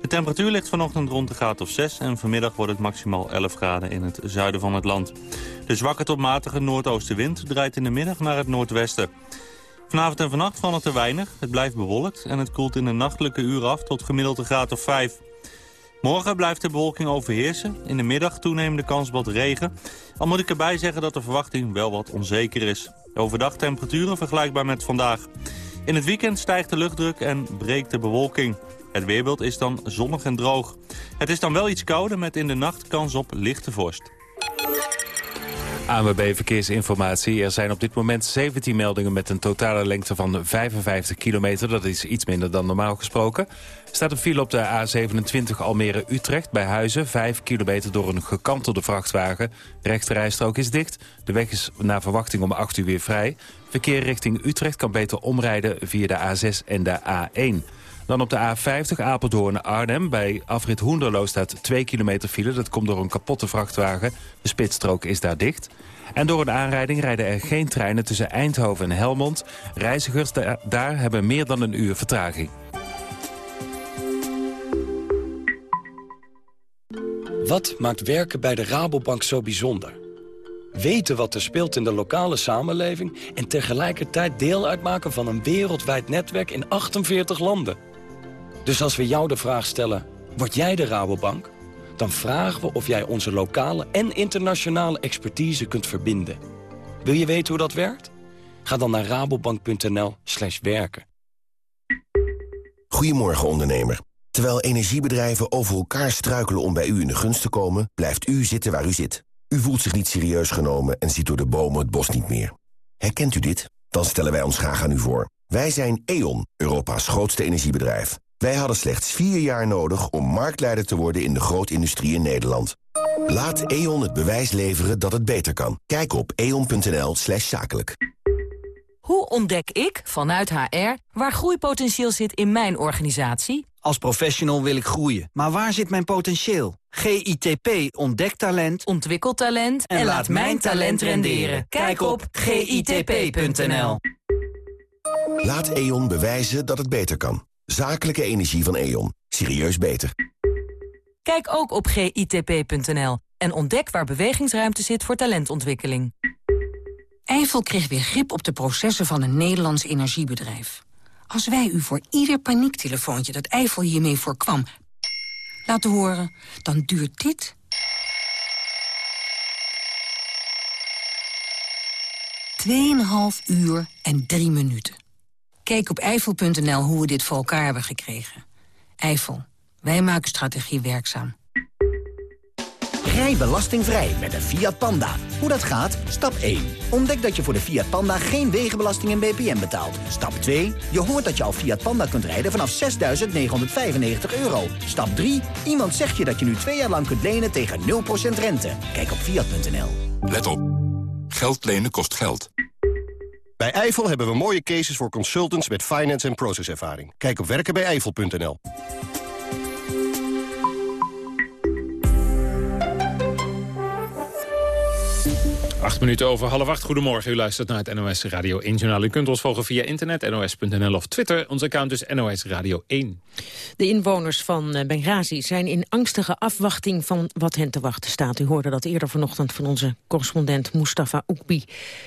[SPEAKER 36] De temperatuur ligt vanochtend rond de graad of 6 en vanmiddag wordt het maximaal 11 graden in het zuiden van het land. De zwakke tot matige noordoostenwind draait in de middag naar het noordwesten. Vanavond en vannacht valt het te weinig. Het blijft bewolkt en het koelt in de nachtelijke uren af tot gemiddeld een graad of 5. Morgen blijft de bewolking overheersen. In de middag toenemende kans wat regen. Al moet ik erbij zeggen dat de verwachting wel wat onzeker is. Overdag temperaturen vergelijkbaar met vandaag. In het weekend stijgt de luchtdruk en breekt de bewolking. Het weerbeeld is dan zonnig en droog. Het is dan wel iets kouder met in de nacht kans op lichte vorst.
[SPEAKER 4] ANWB Verkeersinformatie. Er zijn op dit moment 17 meldingen met een totale lengte van 55 kilometer. Dat is iets minder dan normaal gesproken. Staat een file op de A27 Almere-Utrecht bij Huizen. 5 kilometer door een gekantelde vrachtwagen. Rechterrijstrook is dicht. De weg is naar verwachting om 8 uur weer vrij. Verkeer richting Utrecht kan beter omrijden via de A6 en de A1. Dan op de A50 Apeldoorn-Arnhem. Bij afrit Hoenderloo staat 2 kilometer file. Dat komt door een kapotte vrachtwagen. De spitsstrook is daar dicht. En door een aanrijding rijden er geen treinen tussen Eindhoven en Helmond. Reizigers daar hebben meer dan een uur vertraging.
[SPEAKER 37] Wat maakt werken bij de Rabobank zo bijzonder? Weten wat er speelt in de lokale samenleving... en tegelijkertijd deel uitmaken van een wereldwijd netwerk in 48 landen. Dus als we jou de vraag stellen, word jij de Rabobank? Dan vragen we of jij onze lokale en internationale expertise kunt verbinden. Wil je weten hoe dat werkt? Ga dan naar rabobank.nl slash werken.
[SPEAKER 38] Goedemorgen ondernemer. Terwijl energiebedrijven over elkaar struikelen om bij u in de gunst te komen... blijft u zitten waar u zit. U voelt zich niet serieus genomen en ziet door de bomen het bos niet meer. Herkent u dit? Dan stellen wij ons graag aan u voor. Wij zijn E.ON, Europa's grootste energiebedrijf. Wij hadden slechts vier jaar nodig om marktleider te worden in de grootindustrie in Nederland. Laat E.ON het bewijs leveren dat het beter kan. Kijk op eon.nl slash zakelijk.
[SPEAKER 39] Hoe ontdek ik, vanuit HR, waar groeipotentieel zit in mijn organisatie?
[SPEAKER 40] Als professional wil ik groeien, maar waar zit mijn potentieel? GITP ontdekt talent,
[SPEAKER 39] ontwikkelt talent
[SPEAKER 40] en, laat mijn talent renderen. Kijk op gitp.nl.
[SPEAKER 38] Laat E.ON bewijzen dat het beter kan. Zakelijke energie van E.ON. Serieus beter.
[SPEAKER 39] Kijk ook op gitp.nl en ontdek waar bewegingsruimte zit voor talentontwikkeling.
[SPEAKER 41] Eiffel kreeg weer grip op de processen van een Nederlands energiebedrijf. Als wij u voor ieder paniektelefoontje dat Eiffel hiermee voorkwam laten horen, dan duurt dit... Tweeënhalf uur en drie minuten. Kijk op Eiffel.nl hoe we dit voor elkaar hebben gekregen. Eiffel, wij maken strategie werkzaam.
[SPEAKER 42] Rij belastingvrij met een Fiat Panda. Hoe dat gaat? Stap 1. Ontdek dat je voor de Fiat Panda geen wegenbelasting en BPM betaalt. Stap 2. Je hoort dat je al Fiat Panda kunt rijden vanaf 6.995 euro. Stap 3. Iemand zegt je dat je nu twee jaar lang kunt lenen tegen 0% rente. Kijk op Fiat.nl.
[SPEAKER 1] Let op. Geld lenen kost geld.
[SPEAKER 28] Bij Eifel hebben we mooie cases voor consultants met finance en processervaring. Kijk op werkenbijeifel.nl.
[SPEAKER 12] minuten over half acht. Goedemorgen, u luistert naar het NOS Radio 1 Journaal. U kunt ons volgen via internet, nos.nl of Twitter. Ons account is NOS Radio 1.
[SPEAKER 11] De inwoners van eh, Benghazi zijn in angstige afwachting van wat hen te wachten staat. U hoorde dat eerder vanochtend van onze correspondent Mustafa Oekbi.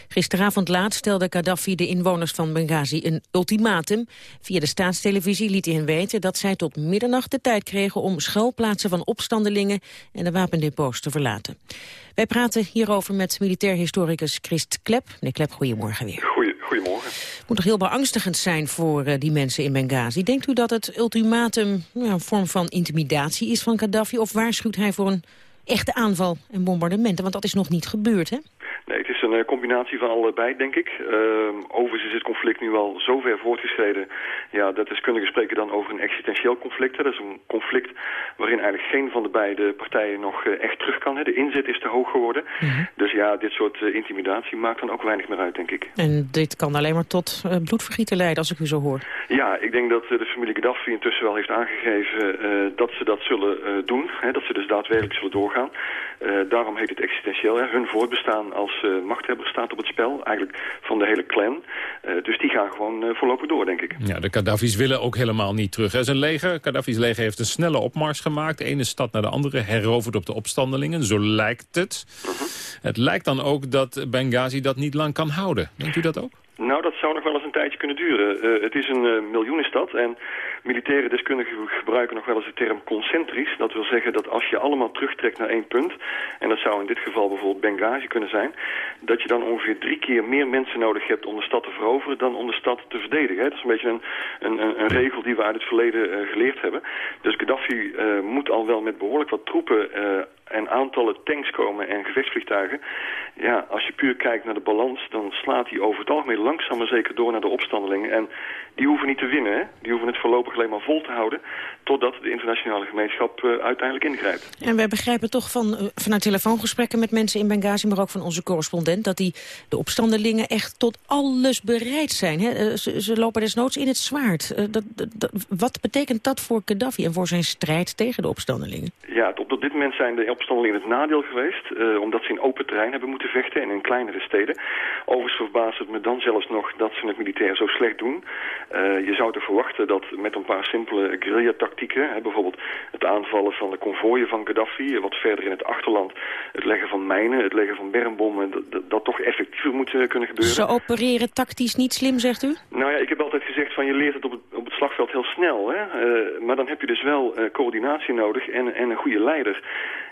[SPEAKER 11] Gisteravond laat stelde Gaddafi de inwoners van Benghazi een ultimatum. Via de staatstelevisie liet hij hen weten dat zij tot middernacht de tijd kregen... om schuilplaatsen van opstandelingen en de wapendepots te verlaten. Wij praten hierover met militair historicus Christ Klep. Meneer Klep, goedemorgen weer.
[SPEAKER 43] Goedemorgen.
[SPEAKER 11] Het moet toch heel beangstigend zijn voor uh, die mensen in Benghazi. Denkt u dat het ultimatum een vorm van intimidatie is van Gaddafi... of waarschuwt hij voor een echte aanval en bombardementen? Want dat is nog niet gebeurd, hè?
[SPEAKER 43] Nee, het is een uh, combinatie van allebei, denk ik. Uh, overigens is het conflict nu al zo ver voortgeschreden... ja, dat deskundigen spreken dan over een existentieel conflict. Hè. Dat is een conflict waarin eigenlijk geen van de beide partijen nog uh, echt terug kan. Hè. De inzet is te hoog geworden. Mm -hmm. Dus ja, dit soort intimidatie maakt dan ook weinig meer uit, denk ik.
[SPEAKER 11] En dit kan alleen maar tot bloedvergieten leiden, als ik u zo hoor.
[SPEAKER 43] Ja, ik denk dat de familie Gaddafi intussen wel heeft aangegeven... dat ze dat zullen doen. Hè, dat ze dus daadwerkelijk zullen doorgaan. daarom heet het existentieel. Hè. Hun voortbestaan als uh, machthebber staat op het spel. Eigenlijk van de hele clan. Uh, dus die gaan gewoon uh, voorlopig door, denk ik.
[SPEAKER 12] Ja, de Gaddafi's willen ook helemaal niet terug. Hè. Zijn leger, Gaddafi's leger heeft een snelle opmars gemaakt. De ene stad naar de andere, heroverd op de opstandelingen. Zo lijkt het. -huh. Het lijkt dan ook dat Benghazi dat niet lang kan houden. Denkt u dat ook?
[SPEAKER 43] Nou, dat zou nog wel eens een tijdje kunnen duren. Uh, het is een uh, miljoenenstad en militaire deskundigen gebruiken nog wel eens de term concentrisch. Dat wil zeggen dat als je allemaal terugtrekt naar één punt, en dat zou in dit geval bijvoorbeeld Benghazi kunnen zijn, dat je dan ongeveer drie keer meer mensen nodig hebt om de stad te veroveren dan om de stad te verdedigen. Dat is een beetje een, een, een, regel die we uit het verleden uh, geleerd hebben. Dus Gaddafi moet al wel met behoorlijk wat troepen en aantallen tanks komen en gevechtsvliegtuigen. Ja, als je puur kijkt naar de balans, dan slaat die over het algemeen langzaam maar zeker door naar de opstandelingen. En die hoeven niet te winnen, hè? die hoeven het voorlopig alleen maar vol te houden, totdat de internationale gemeenschap uh, uiteindelijk ingrijpt.
[SPEAKER 11] En wij begrijpen toch van, uh, vanuit telefoongesprekken met mensen in Benghazi, maar ook van onze correspondent, dat die, de opstandelingen echt tot alles bereid zijn. Hè? Uh, ze, ze, lopen desnoods in het zwaard. Dat, dat, wat betekent dat voor Gaddafi en voor zijn strijd tegen de opstandelingen?
[SPEAKER 43] Ja, op, op dit moment zijn de opstandelingen het nadeel geweest, omdat ze in open terrein hebben moeten vechten en in kleinere steden. Overigens verbaast het me dan zelfs nog dat ze het militair zo slecht doen. Uh, je zou te verwachten dat met een paar simpele guerrilla-tactieken... bijvoorbeeld het aanvallen van de konvooien van Gaddafi... wat verder in het achterland, het leggen van mijnen, het leggen van bermbommen... dat, dat toch effectiever moet uh, kunnen gebeuren.
[SPEAKER 11] Ze opereren tactisch niet slim, zegt u?
[SPEAKER 43] Nou ja, ik heb altijd gezegd van je leert het op het, op het slagveld heel snel. Hè? Maar dan heb je dus wel coördinatie nodig en, en een goede leider.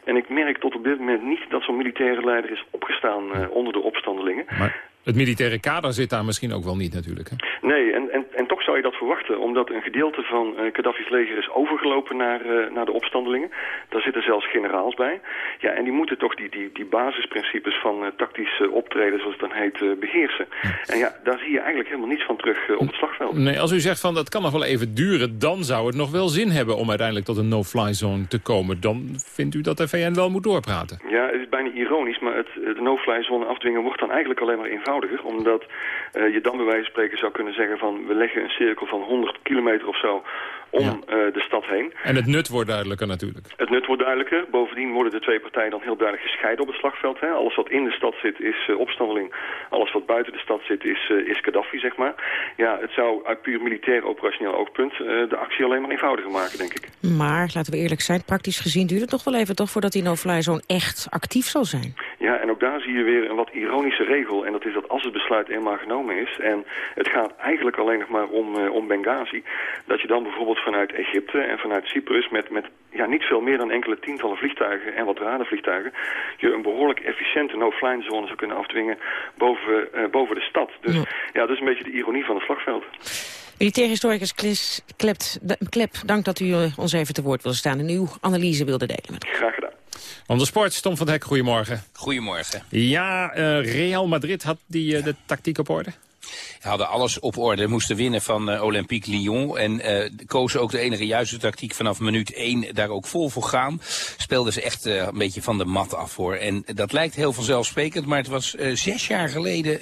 [SPEAKER 43] En ik merk tot op dit moment niet dat zo'n militaire leider is opgestaan uh, onder de opstandelingen.
[SPEAKER 12] Maar het militaire kader zit daar misschien ook wel niet natuurlijk. Hè?
[SPEAKER 43] Nee, en, en, en toch zou je dat verwachten. Omdat een gedeelte van uh, Gaddafi's leger is overgelopen naar, uh, naar de opstandelingen. Daar zitten zelfs generaals bij. Ja, en die moeten toch die, die, die basisprincipes van uh, tactisch optreden, zoals het dan heet, beheersen. En ja, daar zie je eigenlijk helemaal niets van terug op het slagveld.
[SPEAKER 12] Nee, als u zegt van dat kan nog wel even duren, dan zou het nog wel zin hebben om uiteindelijk tot een no-fly zone te komen. Dan vindt u dat de VN wel moet doorpraten?
[SPEAKER 43] Ja, het is bijna ironisch, maar het, de no-fly zone afdwingen wordt dan eigenlijk alleen maar eenvoudig omdat uh, je dan bij wijze van spreken zou kunnen zeggen van... we leggen een cirkel van 100 kilometer of zo om ja. uh, de stad heen.
[SPEAKER 12] En het nut wordt duidelijker natuurlijk.
[SPEAKER 43] Het nut wordt duidelijker. Bovendien worden de twee partijen dan heel duidelijk gescheiden op het slagveld. Hè. Alles wat in de stad zit is uh, opstandeling. Alles wat buiten de stad zit is, uh, is Gaddafi, zeg maar. Ja, het zou uit puur militair operationeel oogpunt de actie alleen maar eenvoudiger maken, denk ik.
[SPEAKER 11] Maar, laten we eerlijk zijn, praktisch gezien duurt het toch wel even toch voordat die no-fly zone echt actief zal zijn.
[SPEAKER 43] Ja, en ook daar zie je weer een wat ironische regel. En dat is dat als het besluit eenmaal genomen is... en het gaat eigenlijk alleen nog maar om, om Benghazi... dat je dan bijvoorbeeld vanuit Egypte en vanuit Cyprus met, met ja, niet veel meer dan enkele tientallen vliegtuigen en wat radarvliegtuigen je een behoorlijk efficiënte no-fly zone zou kunnen afdwingen boven, uh, boven de stad. Dus ja. ja, dat is een beetje de ironie van het slagveld.
[SPEAKER 11] Militair historicus Klis, Klept, Klep, dank dat u uh, ons even te woord wilde staan en uw analyse wilde delen. Met
[SPEAKER 43] Graag gedaan.
[SPEAKER 12] Om de sport, Tom van Hek, goedemorgen.
[SPEAKER 44] Goedemorgen.
[SPEAKER 12] Ja, uh, Real Madrid had die, uh, de tactiek op orde?
[SPEAKER 44] Hadden alles op orde. Moesten winnen van uh, Olympique Lyon. En uh, kozen ook de enige juiste tactiek vanaf minuut 1 daar ook vol voor gaan. Speelden ze echt uh, een beetje van de mat af voor. En dat lijkt heel vanzelfsprekend. Maar het was zes jaar geleden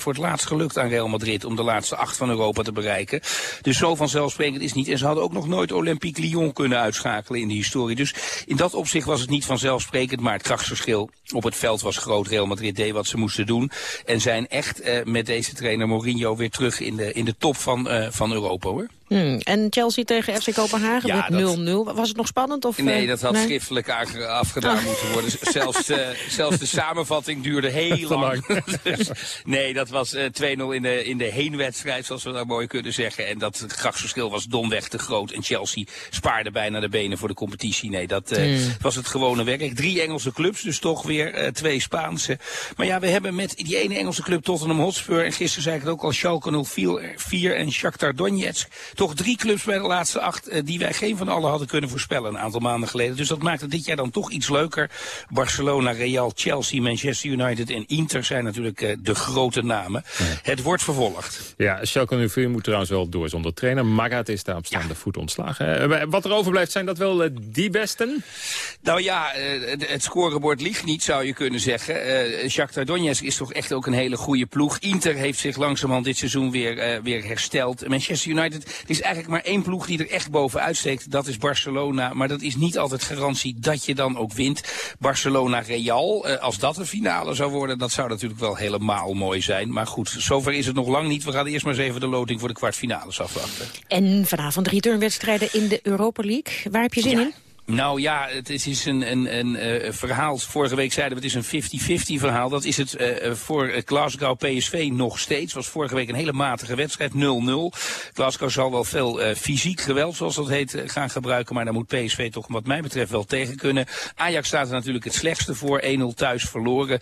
[SPEAKER 44] voor het laatst gelukt aan Real Madrid. Om de laatste acht van Europa te bereiken. Dus zo vanzelfsprekend is niet. En ze hadden ook nog nooit Olympique Lyon kunnen uitschakelen in de historie. Dus in dat opzicht was het niet vanzelfsprekend. Maar het krachtsverschil op het veld was groot. Real Madrid deed wat ze moesten doen. En zijn echt met deze trainer Mourinho weer terug in de, in de top van, uh, van Europa hoor.
[SPEAKER 11] Hmm. En Chelsea tegen FC Kopenhagen ja, 0-0. Was het nog spannend? Of,
[SPEAKER 44] nee, dat had nee? schriftelijk afgedaan oh. moeten worden. Zelfs, uh, zelfs de samenvatting duurde heel lang. dus, nee, dat was uh, 2-0 in de, in de heenwedstrijd, zoals we dat mooi kunnen zeggen. En dat grachtsverschil was domweg te groot. En Chelsea spaarde bijna de benen voor de competitie. Nee, dat uh, hmm. was het gewone werk. Drie Engelse clubs, dus toch weer twee Spaanse. Maar ja, we hebben met die ene Engelse club Tottenham Hotspur... en gisteren zei ik het ook al, Schalke 04 en Shakhtar Donetsk toch drie clubs bij de laatste acht uh, die wij geen van allen hadden kunnen voorspellen een aantal maanden geleden. Dus dat maakt het dit jaar dan toch iets leuker. Barcelona, Real, Chelsea, Manchester United en Inter zijn natuurlijk uh, de grote namen. Ja. Het wordt vervolgd.
[SPEAKER 12] Ja, Schalke 04 moet trouwens wel door zonder trainer. Magath is daar op staande ja. voet ontslagen. Uh, wat er overblijft, zijn dat wel die besten?
[SPEAKER 44] Nou ja, het scorebord ligt niet, zou je kunnen zeggen. Shakhtar Donetsk is toch echt ook een hele goede ploeg. Inter heeft zich langzamerhand dit seizoen weer, weer hersteld. Manchester United is eigenlijk maar één ploeg die er echt bovenuit steekt. Dat is Barcelona. Maar dat is niet altijd garantie dat je dan ook wint. Barcelona-Real, eh, als dat een finale zou worden, dat zou natuurlijk wel helemaal mooi zijn. Maar goed, zover is het nog lang niet. We gaan eerst maar eens even de loting voor de kwartfinales afwachten.
[SPEAKER 11] En vanavond de returnwedstrijden in de Europa League. Waar heb je zin
[SPEAKER 44] ja.
[SPEAKER 11] in?
[SPEAKER 44] Nou ja, het is een, een, een uh, verhaal. Vorige week zeiden we het is een 50-50 verhaal. Dat is het uh, voor Glasgow PSV nog steeds. was vorige week een hele matige wedstrijd, 0-0. Glasgow zal wel veel fysiek geweld, zoals dat heet, gaan gebruiken. Maar daar moet PSV toch wat mij betreft wel tegen kunnen. Ajax staat er natuurlijk het slechtste voor. 1-0 thuis verloren.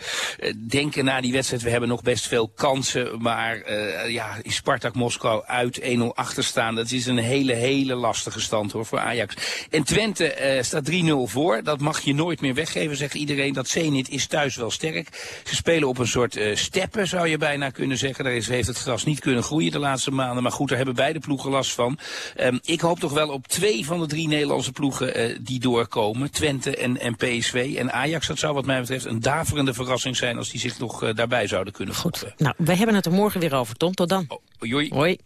[SPEAKER 44] denken na die wedstrijd, we hebben nog best veel kansen. Maar ja, in Spartak Moskou uit 1-0 achterstaan. Dat is een hele, hele lastige stand hoor voor Ajax. En Twente Uh, staat 3-0 voor. Dat mag je nooit meer weggeven, zegt iedereen. Dat Zenit is thuis wel sterk. Ze spelen op een soort uh, steppen, zou je bijna kunnen zeggen. Daar is, heeft het gras niet kunnen groeien de laatste maanden. Maar goed, daar hebben beide ploegen last van. Um, ik hoop toch wel op twee van de drie Nederlandse ploegen uh, die doorkomen. Twente en, en PSV. En Ajax, dat zou wat mij betreft een daverende verrassing zijn... als die zich nog daarbij zouden kunnen voegen.
[SPEAKER 11] Goed, nou, we hebben het er morgen weer over, Tom. Tot dan.
[SPEAKER 44] Oh, hoi.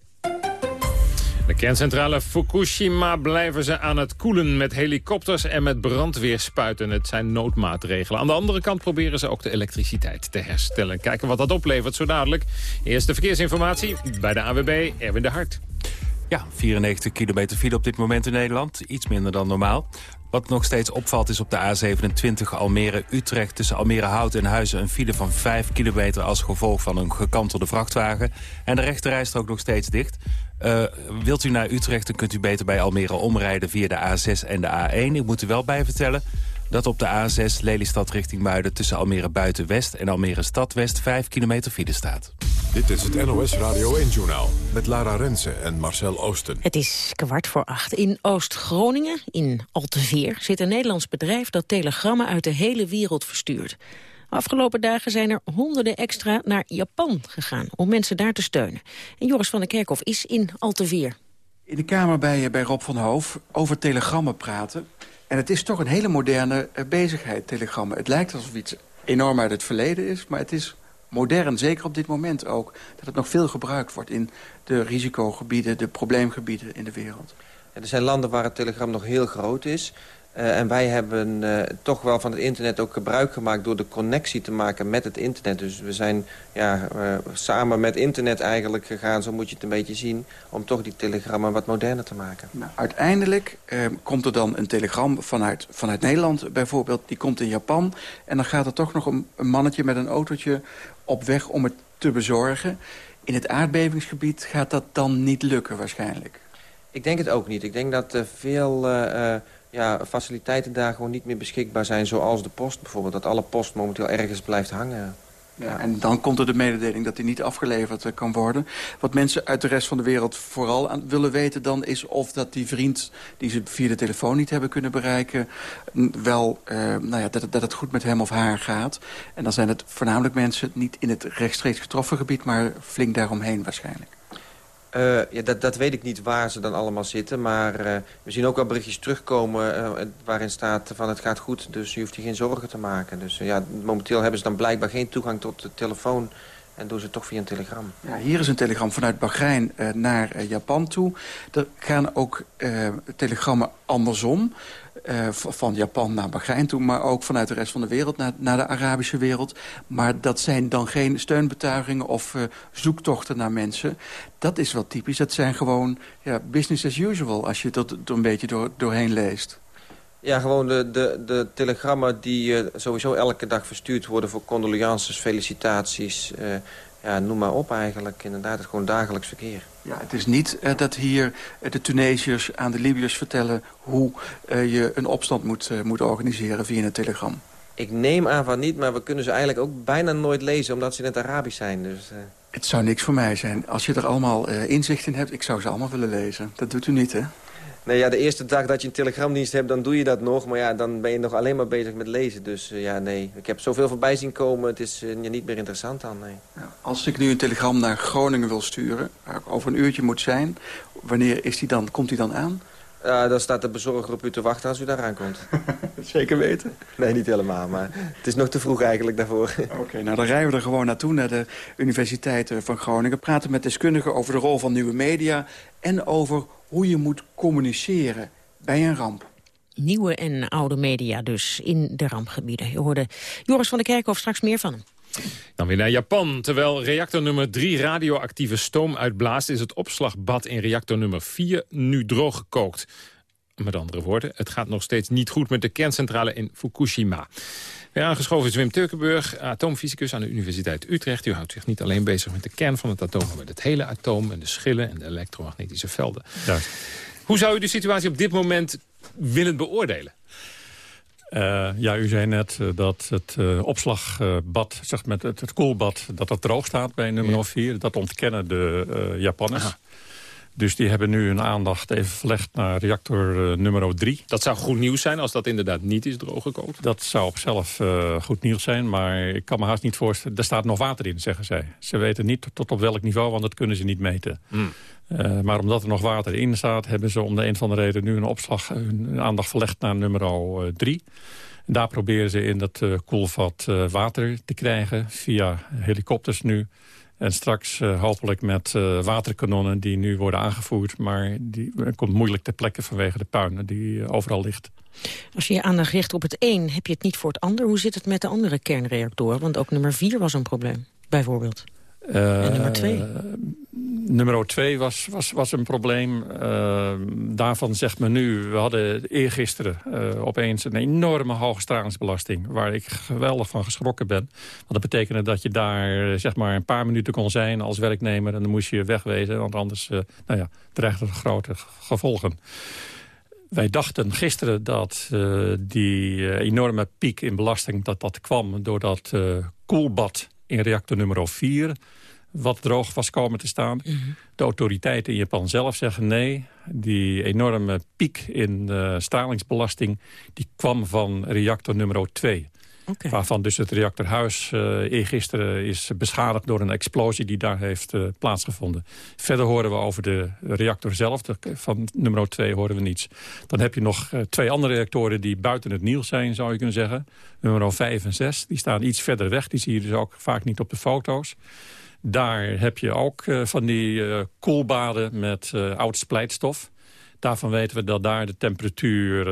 [SPEAKER 12] De kerncentrale Fukushima blijven ze aan het koelen met helikopters en met brandweerspuiten. Het zijn noodmaatregelen. Aan de andere kant proberen ze ook de elektriciteit te herstellen. Kijken wat dat oplevert zo dadelijk. Eerste verkeersinformatie bij de AWB, Erwin de Hart.
[SPEAKER 4] Ja, 94 kilometer file op dit moment in Nederland. Iets minder dan normaal. Wat nog steeds opvalt is op de A27 Almere-Utrecht... tussen Almere-Hout en Huizen een file van 5 kilometer... als gevolg van een gekantelde vrachtwagen. En de rechterrijstrook nog steeds dicht. Uh, wilt u naar Utrecht, dan kunt u beter bij Almere omrijden... via de A6 en de A1. Ik moet u wel bij vertellen dat op de A6 Lelystad richting Muiden... tussen Almere Buitenwest en Almere Stadwest 5 kilometer file staat.
[SPEAKER 1] Dit is het NOS Radio 1-journaal met Lara Rensen en Marcel Oosten.
[SPEAKER 11] Het is kwart voor acht. In Oost-Groningen, in Alteveer, zit een Nederlands bedrijf... dat telegrammen uit de hele wereld verstuurt. Afgelopen dagen zijn er honderden extra naar Japan gegaan... om mensen daar te steunen. En Joris van der Kerkhof is in Alteveer.
[SPEAKER 45] In de Kamer bij, bij Rob van Hoof over telegrammen praten. En het is toch een hele moderne eh, bezigheid, telegrammen. Het lijkt alsof iets enorm uit het verleden is, maar het is modern, zeker op dit moment ook... dat het nog veel gebruikt wordt in de risicogebieden, de probleemgebieden in de wereld.
[SPEAKER 46] er zijn landen waar het telegram nog heel groot is. Uh, en wij hebben uh, toch wel van het internet ook gebruik gemaakt... door de connectie te maken met het internet. Dus we zijn ja, uh, samen met internet eigenlijk gegaan, zo moet je het een beetje zien... om toch die telegrammen wat moderner te maken.
[SPEAKER 45] Nou, uiteindelijk komt er dan een telegram vanuit, vanuit Nederland bijvoorbeeld. Die komt in Japan. En dan gaat er toch nog een, een mannetje met een autootje op weg om het te bezorgen. In het aardbevingsgebied gaat dat dan niet lukken waarschijnlijk.
[SPEAKER 46] Ik denk het ook niet. Ik denk dat veel ja, faciliteiten daar gewoon niet meer beschikbaar zijn... zoals de post bijvoorbeeld, dat alle post momenteel ergens blijft hangen.
[SPEAKER 45] Ja, en dan komt er de mededeling dat die niet afgeleverd eh, kan worden. Wat mensen uit de rest van de wereld vooral aan willen weten dan... is of dat die vriend die ze via de telefoon niet hebben kunnen bereiken... wel, uh, nou ja, dat, dat het goed met hem of haar gaat. En dan zijn het voornamelijk mensen niet in het rechtstreeks getroffen gebied... maar flink daaromheen waarschijnlijk.
[SPEAKER 46] Uh, ja, dat, dat weet ik niet waar ze dan allemaal zitten. Maar uh, we zien ook wel berichtjes terugkomen uh, waarin staat van het gaat goed. Dus je hoeft je geen zorgen te maken. Dus ja, momenteel hebben ze dan blijkbaar geen toegang tot de telefoon. En doen ze toch via een telegram.
[SPEAKER 45] Ja, hier is een telegram vanuit Bahrein naar Japan toe. Er gaan ook telegrammen andersom. Van Japan naar Bahrein toe... maar ook vanuit de rest van de wereld naar, naar de Arabische wereld. Maar dat zijn dan geen steunbetuigingen of zoektochten naar mensen. Dat is wel typisch. Dat zijn gewoon ja, business as usual... als je dat een beetje door, doorheen leest.
[SPEAKER 46] Ja, gewoon de, de, de telegrammen die uh, sowieso elke dag verstuurd worden... voor condolences, felicitaties, ja, noem maar op eigenlijk. Inderdaad, het gewoon dagelijks verkeer.
[SPEAKER 45] Ja, het is niet uh, dat hier de Tunesiërs aan de Libiërs vertellen... hoe je een opstand moet, moet organiseren via een telegram.
[SPEAKER 46] Ik neem aan van niet, maar we kunnen ze eigenlijk ook bijna nooit lezen... omdat ze in het Arabisch zijn. Dus,
[SPEAKER 45] Het zou niks voor mij zijn. Als je er allemaal inzicht in hebt, ik zou ze allemaal willen lezen. Dat doet u niet, hè?
[SPEAKER 46] Nee, ja, de eerste dag dat je een telegramdienst hebt, dan doe je dat nog. Maar ja, dan ben je nog alleen maar bezig met lezen. Dus uh, ja, nee. Ik heb zoveel voorbij zien komen. Het is uh, niet meer interessant dan, nee.
[SPEAKER 45] Als ik nu een telegram naar Groningen wil sturen, waar over een uurtje moet zijn... wanneer is die dan, komt die dan aan?
[SPEAKER 46] Uh, dan staat de bezorger op u te wachten als u daar aankomt.
[SPEAKER 45] Zeker weten?
[SPEAKER 46] Nee, niet helemaal, maar het is nog te vroeg eigenlijk daarvoor.
[SPEAKER 45] Oké, nou dan rijden we er gewoon naartoe, naar de Universiteit van Groningen. Praten met deskundigen over de rol van nieuwe media... en over hoe je moet communiceren bij een ramp.
[SPEAKER 11] Nieuwe en oude media dus in de rampgebieden. Je hoorde Joris van der Kerkhof straks meer van hem.
[SPEAKER 12] Dan weer naar Japan. Terwijl reactor nummer 3 radioactieve stoom uitblaast... is het opslagbad in reactor nummer 4 nu droog Met andere woorden, het gaat nog steeds niet goed met de kerncentrale in Fukushima. Weer aangeschoven is Wim Turkenburg, atoomfysicus aan de Universiteit Utrecht. U houdt zich niet alleen bezig met de kern van het atoom... maar met het hele atoom en de schillen en de elektromagnetische velden. Hoe zou u de situatie op dit moment willen beoordelen?
[SPEAKER 18] Uh, ja, u zei net uh, dat het uh, opslagbad, zeg met het, het koelbad, dat dat droog staat bij nummer 4. Dat ontkennen de Japanners. Dus die hebben nu hun aandacht even verlegd naar reactor nummer 3.
[SPEAKER 12] Dat zou goed nieuws zijn als dat inderdaad niet is drooggekocht?
[SPEAKER 18] Dat zou op zelf goed nieuws zijn, maar ik kan me haast niet voorstellen... er staat nog water in, zeggen zij. Ze weten niet tot op welk niveau, want dat kunnen ze niet meten.
[SPEAKER 12] Hmm.
[SPEAKER 18] maar omdat er nog water in staat... hebben ze om de een of andere reden nu een opslag... hun aandacht verlegd naar nummer 3. Daar proberen ze in dat uh, koelvat water te krijgen via helikopters nu. En straks hopelijk met waterkanonnen die nu worden aangevoerd. Maar die komt moeilijk ter plekke vanwege de puin die overal ligt.
[SPEAKER 11] Als je je aandacht richt op het een, heb je het niet voor het ander. Hoe zit het met de andere kernreactoren? Want ook nummer 4 was een probleem, bijvoorbeeld. En nummer 2?
[SPEAKER 18] nummer 2 was, was, was een probleem. Uh, daarvan zegt men nu, we hadden eergisteren uh, opeens een enorme hoge stralingsbelasting... waar ik geweldig van geschrokken ben. Want dat betekende dat je daar zeg maar een paar minuten kon zijn als werknemer... en dan moest je wegwezen, want anders uh, nou ja, dreigde het grote gevolgen. Wij dachten gisteren dat die enorme piek in belasting... dat dat kwam doordat koelbad in reactor nummer 4 wat droog was komen te staan. Mhm. De autoriteiten in Japan zelf zeggen nee. Die enorme piek in uh, stralingsbelasting... die kwam van reactor nummer 2. Waarvan dus het reactorhuis uh, eergisteren is beschadigd door een explosie die daar heeft uh, plaatsgevonden. Verder horen we over de reactor zelf, van nummer 2 horen we niets. Dan heb je nog uh, twee andere reactoren die buiten het nieuws zijn, zou je kunnen zeggen. Nummer 5 en 6, die staan iets verder weg. Die zie je dus ook vaak niet op de foto's. Daar heb je ook van die koelbaden met oud splijtstof. Daarvan weten we dat daar de temperatuur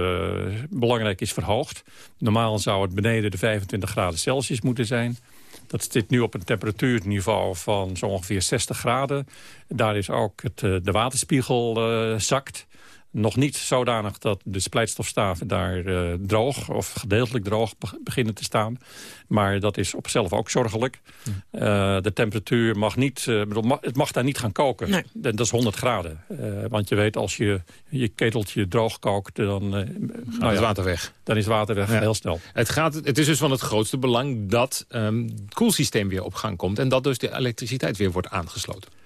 [SPEAKER 18] belangrijk is verhoogd. Normaal zou het beneden de 25 graden Celsius moeten zijn. Dat zit nu op een temperatuurniveau van zo ongeveer 60 graden. Daar is ook het, de waterspiegel zakt. Nog niet zodanig dat de splijtstofstaven daar uh, droog of gedeeltelijk droog beginnen te staan. Maar dat is op zichzelf ook zorgelijk. Uh, de temperatuur mag niet, uh, bedoel, het mag daar niet gaan koken. Nee. Dat is 100 graden. want je weet, als je je keteltje droog kookt, dan
[SPEAKER 12] nou ja, is water weg.
[SPEAKER 18] Dan is water weg, heel snel.
[SPEAKER 12] Het, gaat, het is dus van het grootste belang dat um, het koelsysteem weer op gang komt. En dat dus de elektriciteit weer wordt aangesloten.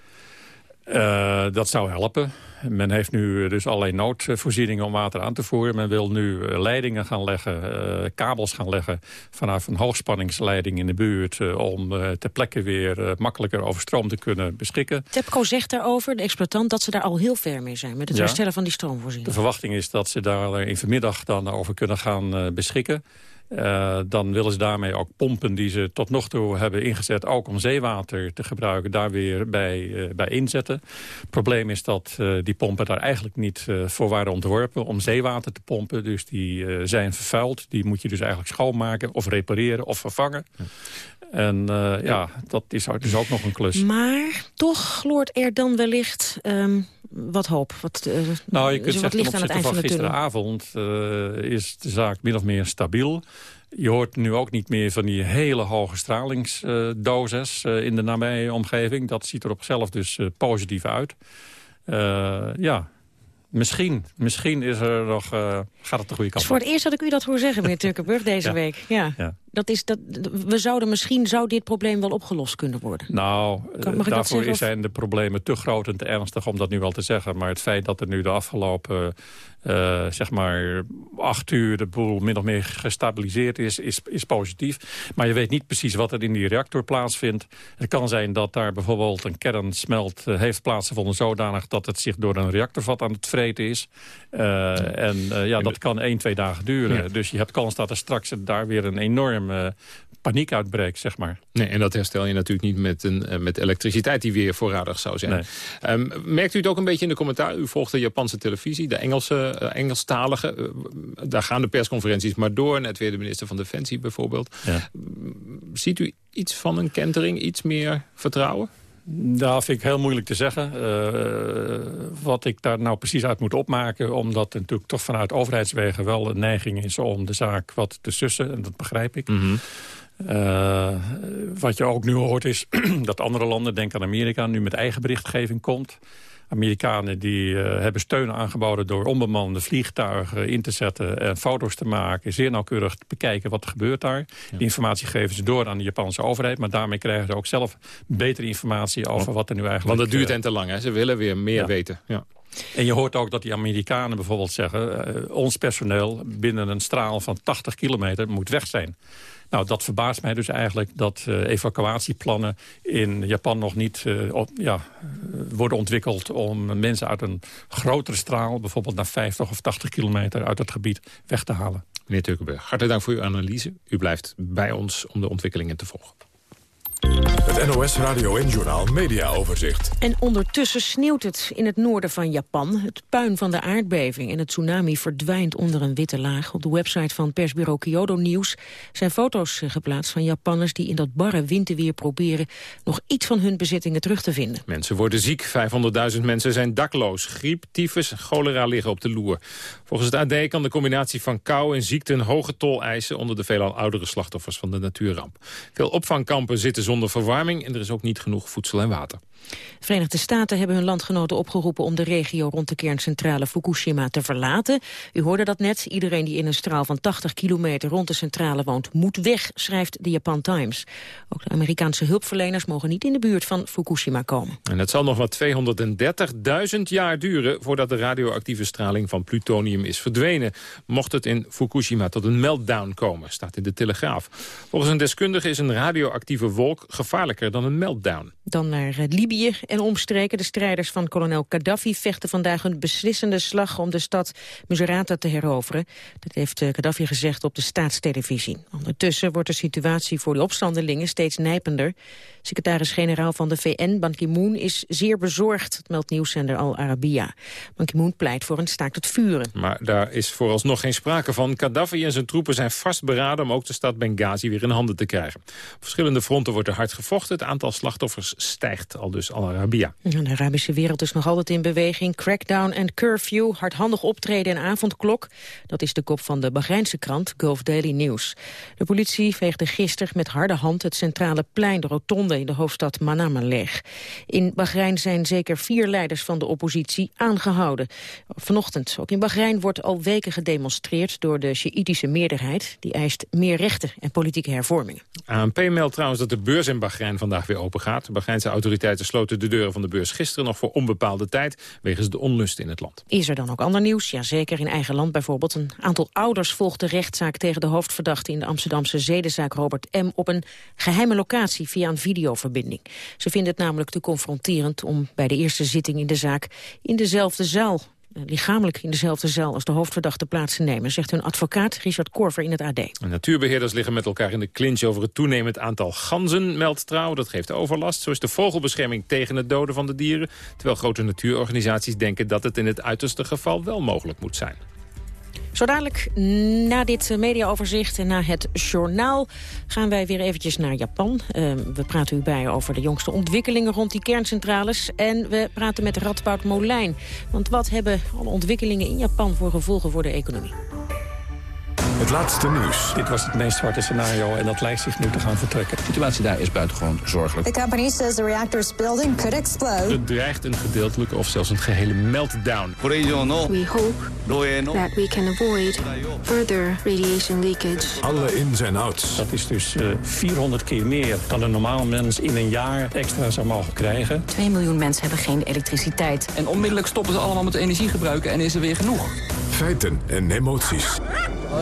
[SPEAKER 18] Uh, dat zou helpen. Men heeft nu dus allerlei noodvoorzieningen om water aan te voeren. Men wil nu eh, leidingen gaan leggen, uh, kabels gaan leggen... vanaf een hoogspanningsleiding in de buurt... Uh, om ter plekke weer makkelijker over stroom te kunnen beschikken.
[SPEAKER 11] TEPCO zegt daarover, de exploitant, dat ze daar al heel ver mee zijn... met het ja. herstellen van die stroomvoorziening.
[SPEAKER 18] De verwachting is dat ze daar in vanmiddag dan over kunnen gaan beschikken. Uh, dan willen ze daarmee ook pompen die ze tot nog toe hebben ingezet... ook om zeewater te gebruiken, daar weer bij, uh, bij inzetten. Het probleem is dat uh, die pompen daar eigenlijk niet voor waren ontworpen... om zeewater te pompen, dus die zijn vervuild. Die moet je dus eigenlijk schoonmaken of repareren of vervangen. En ja, ja, dat is dus ook nog een klus.
[SPEAKER 11] Maar toch gloort er dan wellicht um, wat hoop. Wat, uh,
[SPEAKER 18] nou, je kunt zeggen, ten opzichte van, van gisteravond uh, is de zaak min of meer stabiel. Je hoort nu ook niet meer van die hele hoge stralingsdoses in de nabije omgeving. Dat ziet er op zichzelf dus positief uit. ja, Misschien, misschien is er nog, uh, gaat het de goede kant
[SPEAKER 11] Het is voor het eerst dat ik u dat hoor zeggen, meneer Turkenburg, deze ja. week. Ja. ja. Dat is, dat, we zouden misschien zou dit probleem wel opgelost kunnen worden.
[SPEAKER 18] Nou, kan, uh, daarvoor zeggen, zijn de problemen te groot en te ernstig om dat nu wel te zeggen. Maar het feit dat er nu de afgelopen uh, zeg maar acht uur de boel min of meer gestabiliseerd is, is, is positief. Maar je weet niet precies wat er in die reactor plaatsvindt. Het kan zijn dat daar bijvoorbeeld een kernsmelt heeft plaatsgevonden zodanig dat het zich door een reactorvat aan het vreten is. Uh, en uh, ja, dat kan één, twee dagen duren. Ja. Dus je hebt kans dat er straks daar weer een enorme paniek uitbreekt, zeg maar.
[SPEAKER 12] Nee, en dat herstel je natuurlijk niet met, een, uh, met elektriciteit die weer voorradig zou zijn. Nee. Um, merkt u het ook een beetje in de commentaar? U volgt de Japanse televisie, de Engelse, uh, Engelstalige. Uh, daar gaan de persconferenties maar door. Net weer de minister van Defensie bijvoorbeeld. Ja. Ziet u iets van een kentering, iets meer vertrouwen?
[SPEAKER 18] Dat vind ik heel moeilijk te zeggen. Uh, wat ik daar nou precies uit moet opmaken... omdat er natuurlijk toch vanuit overheidswegen wel een neiging is... om de zaak wat te sussen, en dat begrijp ik. Mm -hmm. Uh, wat je ook nu hoort is dat andere landen, denk aan Amerika... nu met eigen berichtgeving komt. Amerikanen die uh, hebben steun aangeboden door onbemande vliegtuigen in te zetten... en foto's te maken, zeer nauwkeurig te bekijken wat er gebeurt daar. Die informatie geven ze door aan de Japanse overheid... maar daarmee krijgen ze ook zelf betere informatie over wat er nu eigenlijk...
[SPEAKER 12] Want dat duurt en te lang, hè? Ze willen weer meer
[SPEAKER 18] ja.
[SPEAKER 12] weten. Ja.
[SPEAKER 18] En je hoort ook dat die Amerikanen bijvoorbeeld zeggen... Uh, ons personeel binnen een straal van 80 kilometer moet weg zijn. Nou, dat verbaast mij dus eigenlijk dat uh, evacuatieplannen in Japan nog niet op, ja, worden ontwikkeld... om mensen uit een grotere straal, bijvoorbeeld naar 50 of 80 kilometer uit het gebied, weg te halen.
[SPEAKER 12] Meneer Turkenburg, hartelijk dank voor uw analyse. U blijft bij ons om de ontwikkelingen te volgen.
[SPEAKER 1] Het NOS Radio en Journal Media Overzicht.
[SPEAKER 11] En ondertussen sneeuwt het in het noorden van Japan. Het puin van de aardbeving en het tsunami verdwijnt onder een witte laag. Op de website van persbureau Kyodo Nieuws zijn foto's geplaatst van Japanners... die in dat barre winterweer proberen nog iets van hun bezittingen terug te vinden.
[SPEAKER 12] Mensen worden ziek, 500.000 mensen zijn dakloos. Griep, tyfus, cholera liggen op de loer. Volgens het AD kan de combinatie van kou en ziekte een hoge tol eisen... onder de veelal oudere slachtoffers van de natuurramp. Veel opvangkampen zitten zonder verwarming... en er is ook niet genoeg voedsel en water.
[SPEAKER 11] De Verenigde Staten hebben hun landgenoten opgeroepen om de regio rond de kerncentrale Fukushima te verlaten. U hoorde dat net. Iedereen die in een straal van 80 kilometer rond de centrale woont moet weg, schrijft de Japan Times. Ook de Amerikaanse hulpverleners mogen niet in de buurt van Fukushima komen.
[SPEAKER 12] En het zal nog wat 230.000 jaar duren voordat de radioactieve straling van plutonium is verdwenen. Mocht het in Fukushima tot een meltdown komen, staat in de Telegraaf. Volgens een deskundige is een radioactieve wolk gevaarlijker dan een meltdown.
[SPEAKER 11] Dan naar Libië en omstreken. De strijders van kolonel Gaddafi vechten vandaag een beslissende slag om de stad Misurata te heroveren. Dat heeft Gaddafi gezegd op de staatstelevisie. Ondertussen wordt de situatie voor de opstandelingen steeds nijpender. Secretaris-generaal van de VN, Ban Ki-moon, is zeer bezorgd, meldt nieuwszender Al Arabiya. Ban Ki-moon pleit voor een staakt het vuren.
[SPEAKER 12] Maar daar is vooralsnog geen sprake van. Gaddafi en zijn troepen zijn vastberaden om ook de stad Benghazi weer in handen te krijgen. Op verschillende fronten wordt er hard gevochten. Het aantal slachtoffers stijgt, al dus Al Arabiya.
[SPEAKER 11] De Arabische wereld is nog altijd in beweging. Crackdown en curfew, hardhandig optreden en avondklok. Dat is de kop van de Bahreinse krant Gulf Daily News. De politie veegde gisteren met harde hand het centrale plein, de rotonde in de hoofdstad Manama leeg. In Bahrein zijn zeker vier leiders van de oppositie aangehouden. Vanochtend, ook in Bahrein, wordt al weken gedemonstreerd door de Sjiïtische meerderheid. Die eist meer rechten en politieke hervormingen.
[SPEAKER 12] ANP meldt trouwens dat de beurs in Bahrein vandaag weer open gaat. De Bahreinse autoriteiten sloten de deuren van de beurs gisteren nog voor onbepaalde tijd... wegens de onlust in het land.
[SPEAKER 11] Is er dan ook ander nieuws? Jazeker, in eigen land bijvoorbeeld. Een aantal ouders volgt de rechtszaak tegen de hoofdverdachte... in de Amsterdamse zedenzaak Robert M. op een geheime locatie via een Ze vinden het namelijk te confronterend om bij de eerste zitting in de zaak... in dezelfde zaal lichamelijk in dezelfde zaal als de hoofdverdachte plaats te nemen, zegt hun advocaat Richard Korver in het AD.
[SPEAKER 12] Natuurbeheerders liggen met elkaar in de clinch over het toenemend aantal ganzen, meldt trouw. Dat geeft overlast. Zo is de vogelbescherming tegen het doden van de dieren, terwijl grote natuurorganisaties denken dat het in het uiterste geval wel mogelijk moet zijn.
[SPEAKER 11] Zo dadelijk, na dit mediaoverzicht en na het journaal... gaan wij weer eventjes naar Japan. Uh, we praten u bij over de jongste ontwikkelingen rond die kerncentrales. En we praten met Radboud Molijn. Want wat hebben alle ontwikkelingen in Japan voor gevolgen voor de economie?
[SPEAKER 1] Het laatste nieuws.
[SPEAKER 18] Dit was het meest zwarte scenario en dat lijkt zich nu te gaan vertrekken.
[SPEAKER 47] De situatie daar is buitengewoon zorgelijk.
[SPEAKER 48] The company says the reactor's building could explode.
[SPEAKER 12] Het dreigt een gedeeltelijke of zelfs een gehele meltdown.
[SPEAKER 49] We hope that we can avoid further radiation leakage.
[SPEAKER 1] Alle ins en outs.
[SPEAKER 18] Dat is dus uh, 400 keer meer dan een normaal mens in een jaar extra zou mogen krijgen.
[SPEAKER 50] 2 miljoen mensen hebben geen elektriciteit.
[SPEAKER 47] En onmiddellijk stoppen ze allemaal met energie gebruiken en is er weer genoeg.
[SPEAKER 1] Feiten en emoties.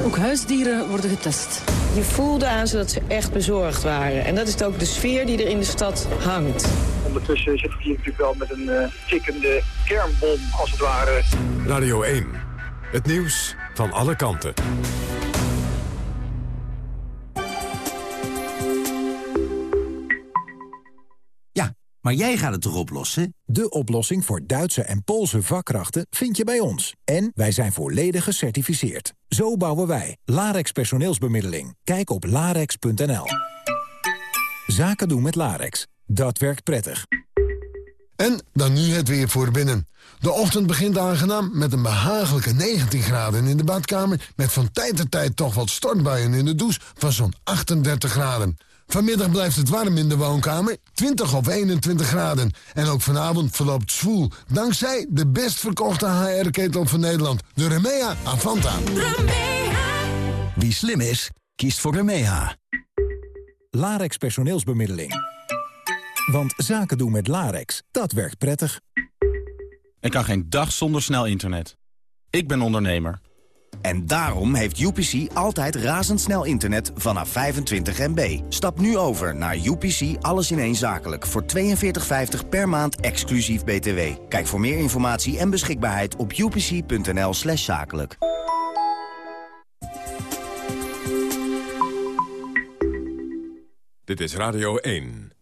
[SPEAKER 51] Ook huisdieren worden getest.
[SPEAKER 52] Je voelde aan ze dat ze echt bezorgd waren. En dat is ook de sfeer die er in de stad hangt.
[SPEAKER 53] Ondertussen zitten we hier natuurlijk wel met een uh, tikkende kernbom, als het ware.
[SPEAKER 1] Radio 1. Het nieuws van alle kanten.
[SPEAKER 54] Maar jij gaat het toch oplossen?
[SPEAKER 55] De oplossing voor Duitse en Poolse vakkrachten vind je bij ons. En wij zijn volledig gecertificeerd. Zo bouwen wij. Larex personeelsbemiddeling. Kijk op larex.nl. Zaken doen met Larex. Dat werkt prettig.
[SPEAKER 56] En dan nu het weer voor binnen. De ochtend begint aangenaam met een behagelijke 19 graden in de badkamer... met van tijd tot tijd toch wat stortbuien in de douche van zo'n 38 graden. Vanmiddag blijft het warm in de woonkamer, 20 of 21 graden. En ook vanavond verloopt zwoel, dankzij de best verkochte HR-ketel van Nederland... de Remea Avanta.
[SPEAKER 9] Remea. Wie slim is, kiest voor Remea. Larex personeelsbemiddeling. Want zaken doen met Larex, dat werkt prettig.
[SPEAKER 57] Ik kan geen dag zonder snel internet. Ik ben ondernemer.
[SPEAKER 8] En daarom heeft UPC altijd razendsnel internet vanaf 25 MB. Stap nu over naar UPC Alles in één Zakelijk voor 42,50 per maand exclusief BTW. Kijk voor meer informatie en beschikbaarheid op upc.nl slash zakelijk.
[SPEAKER 1] Dit is Radio 1.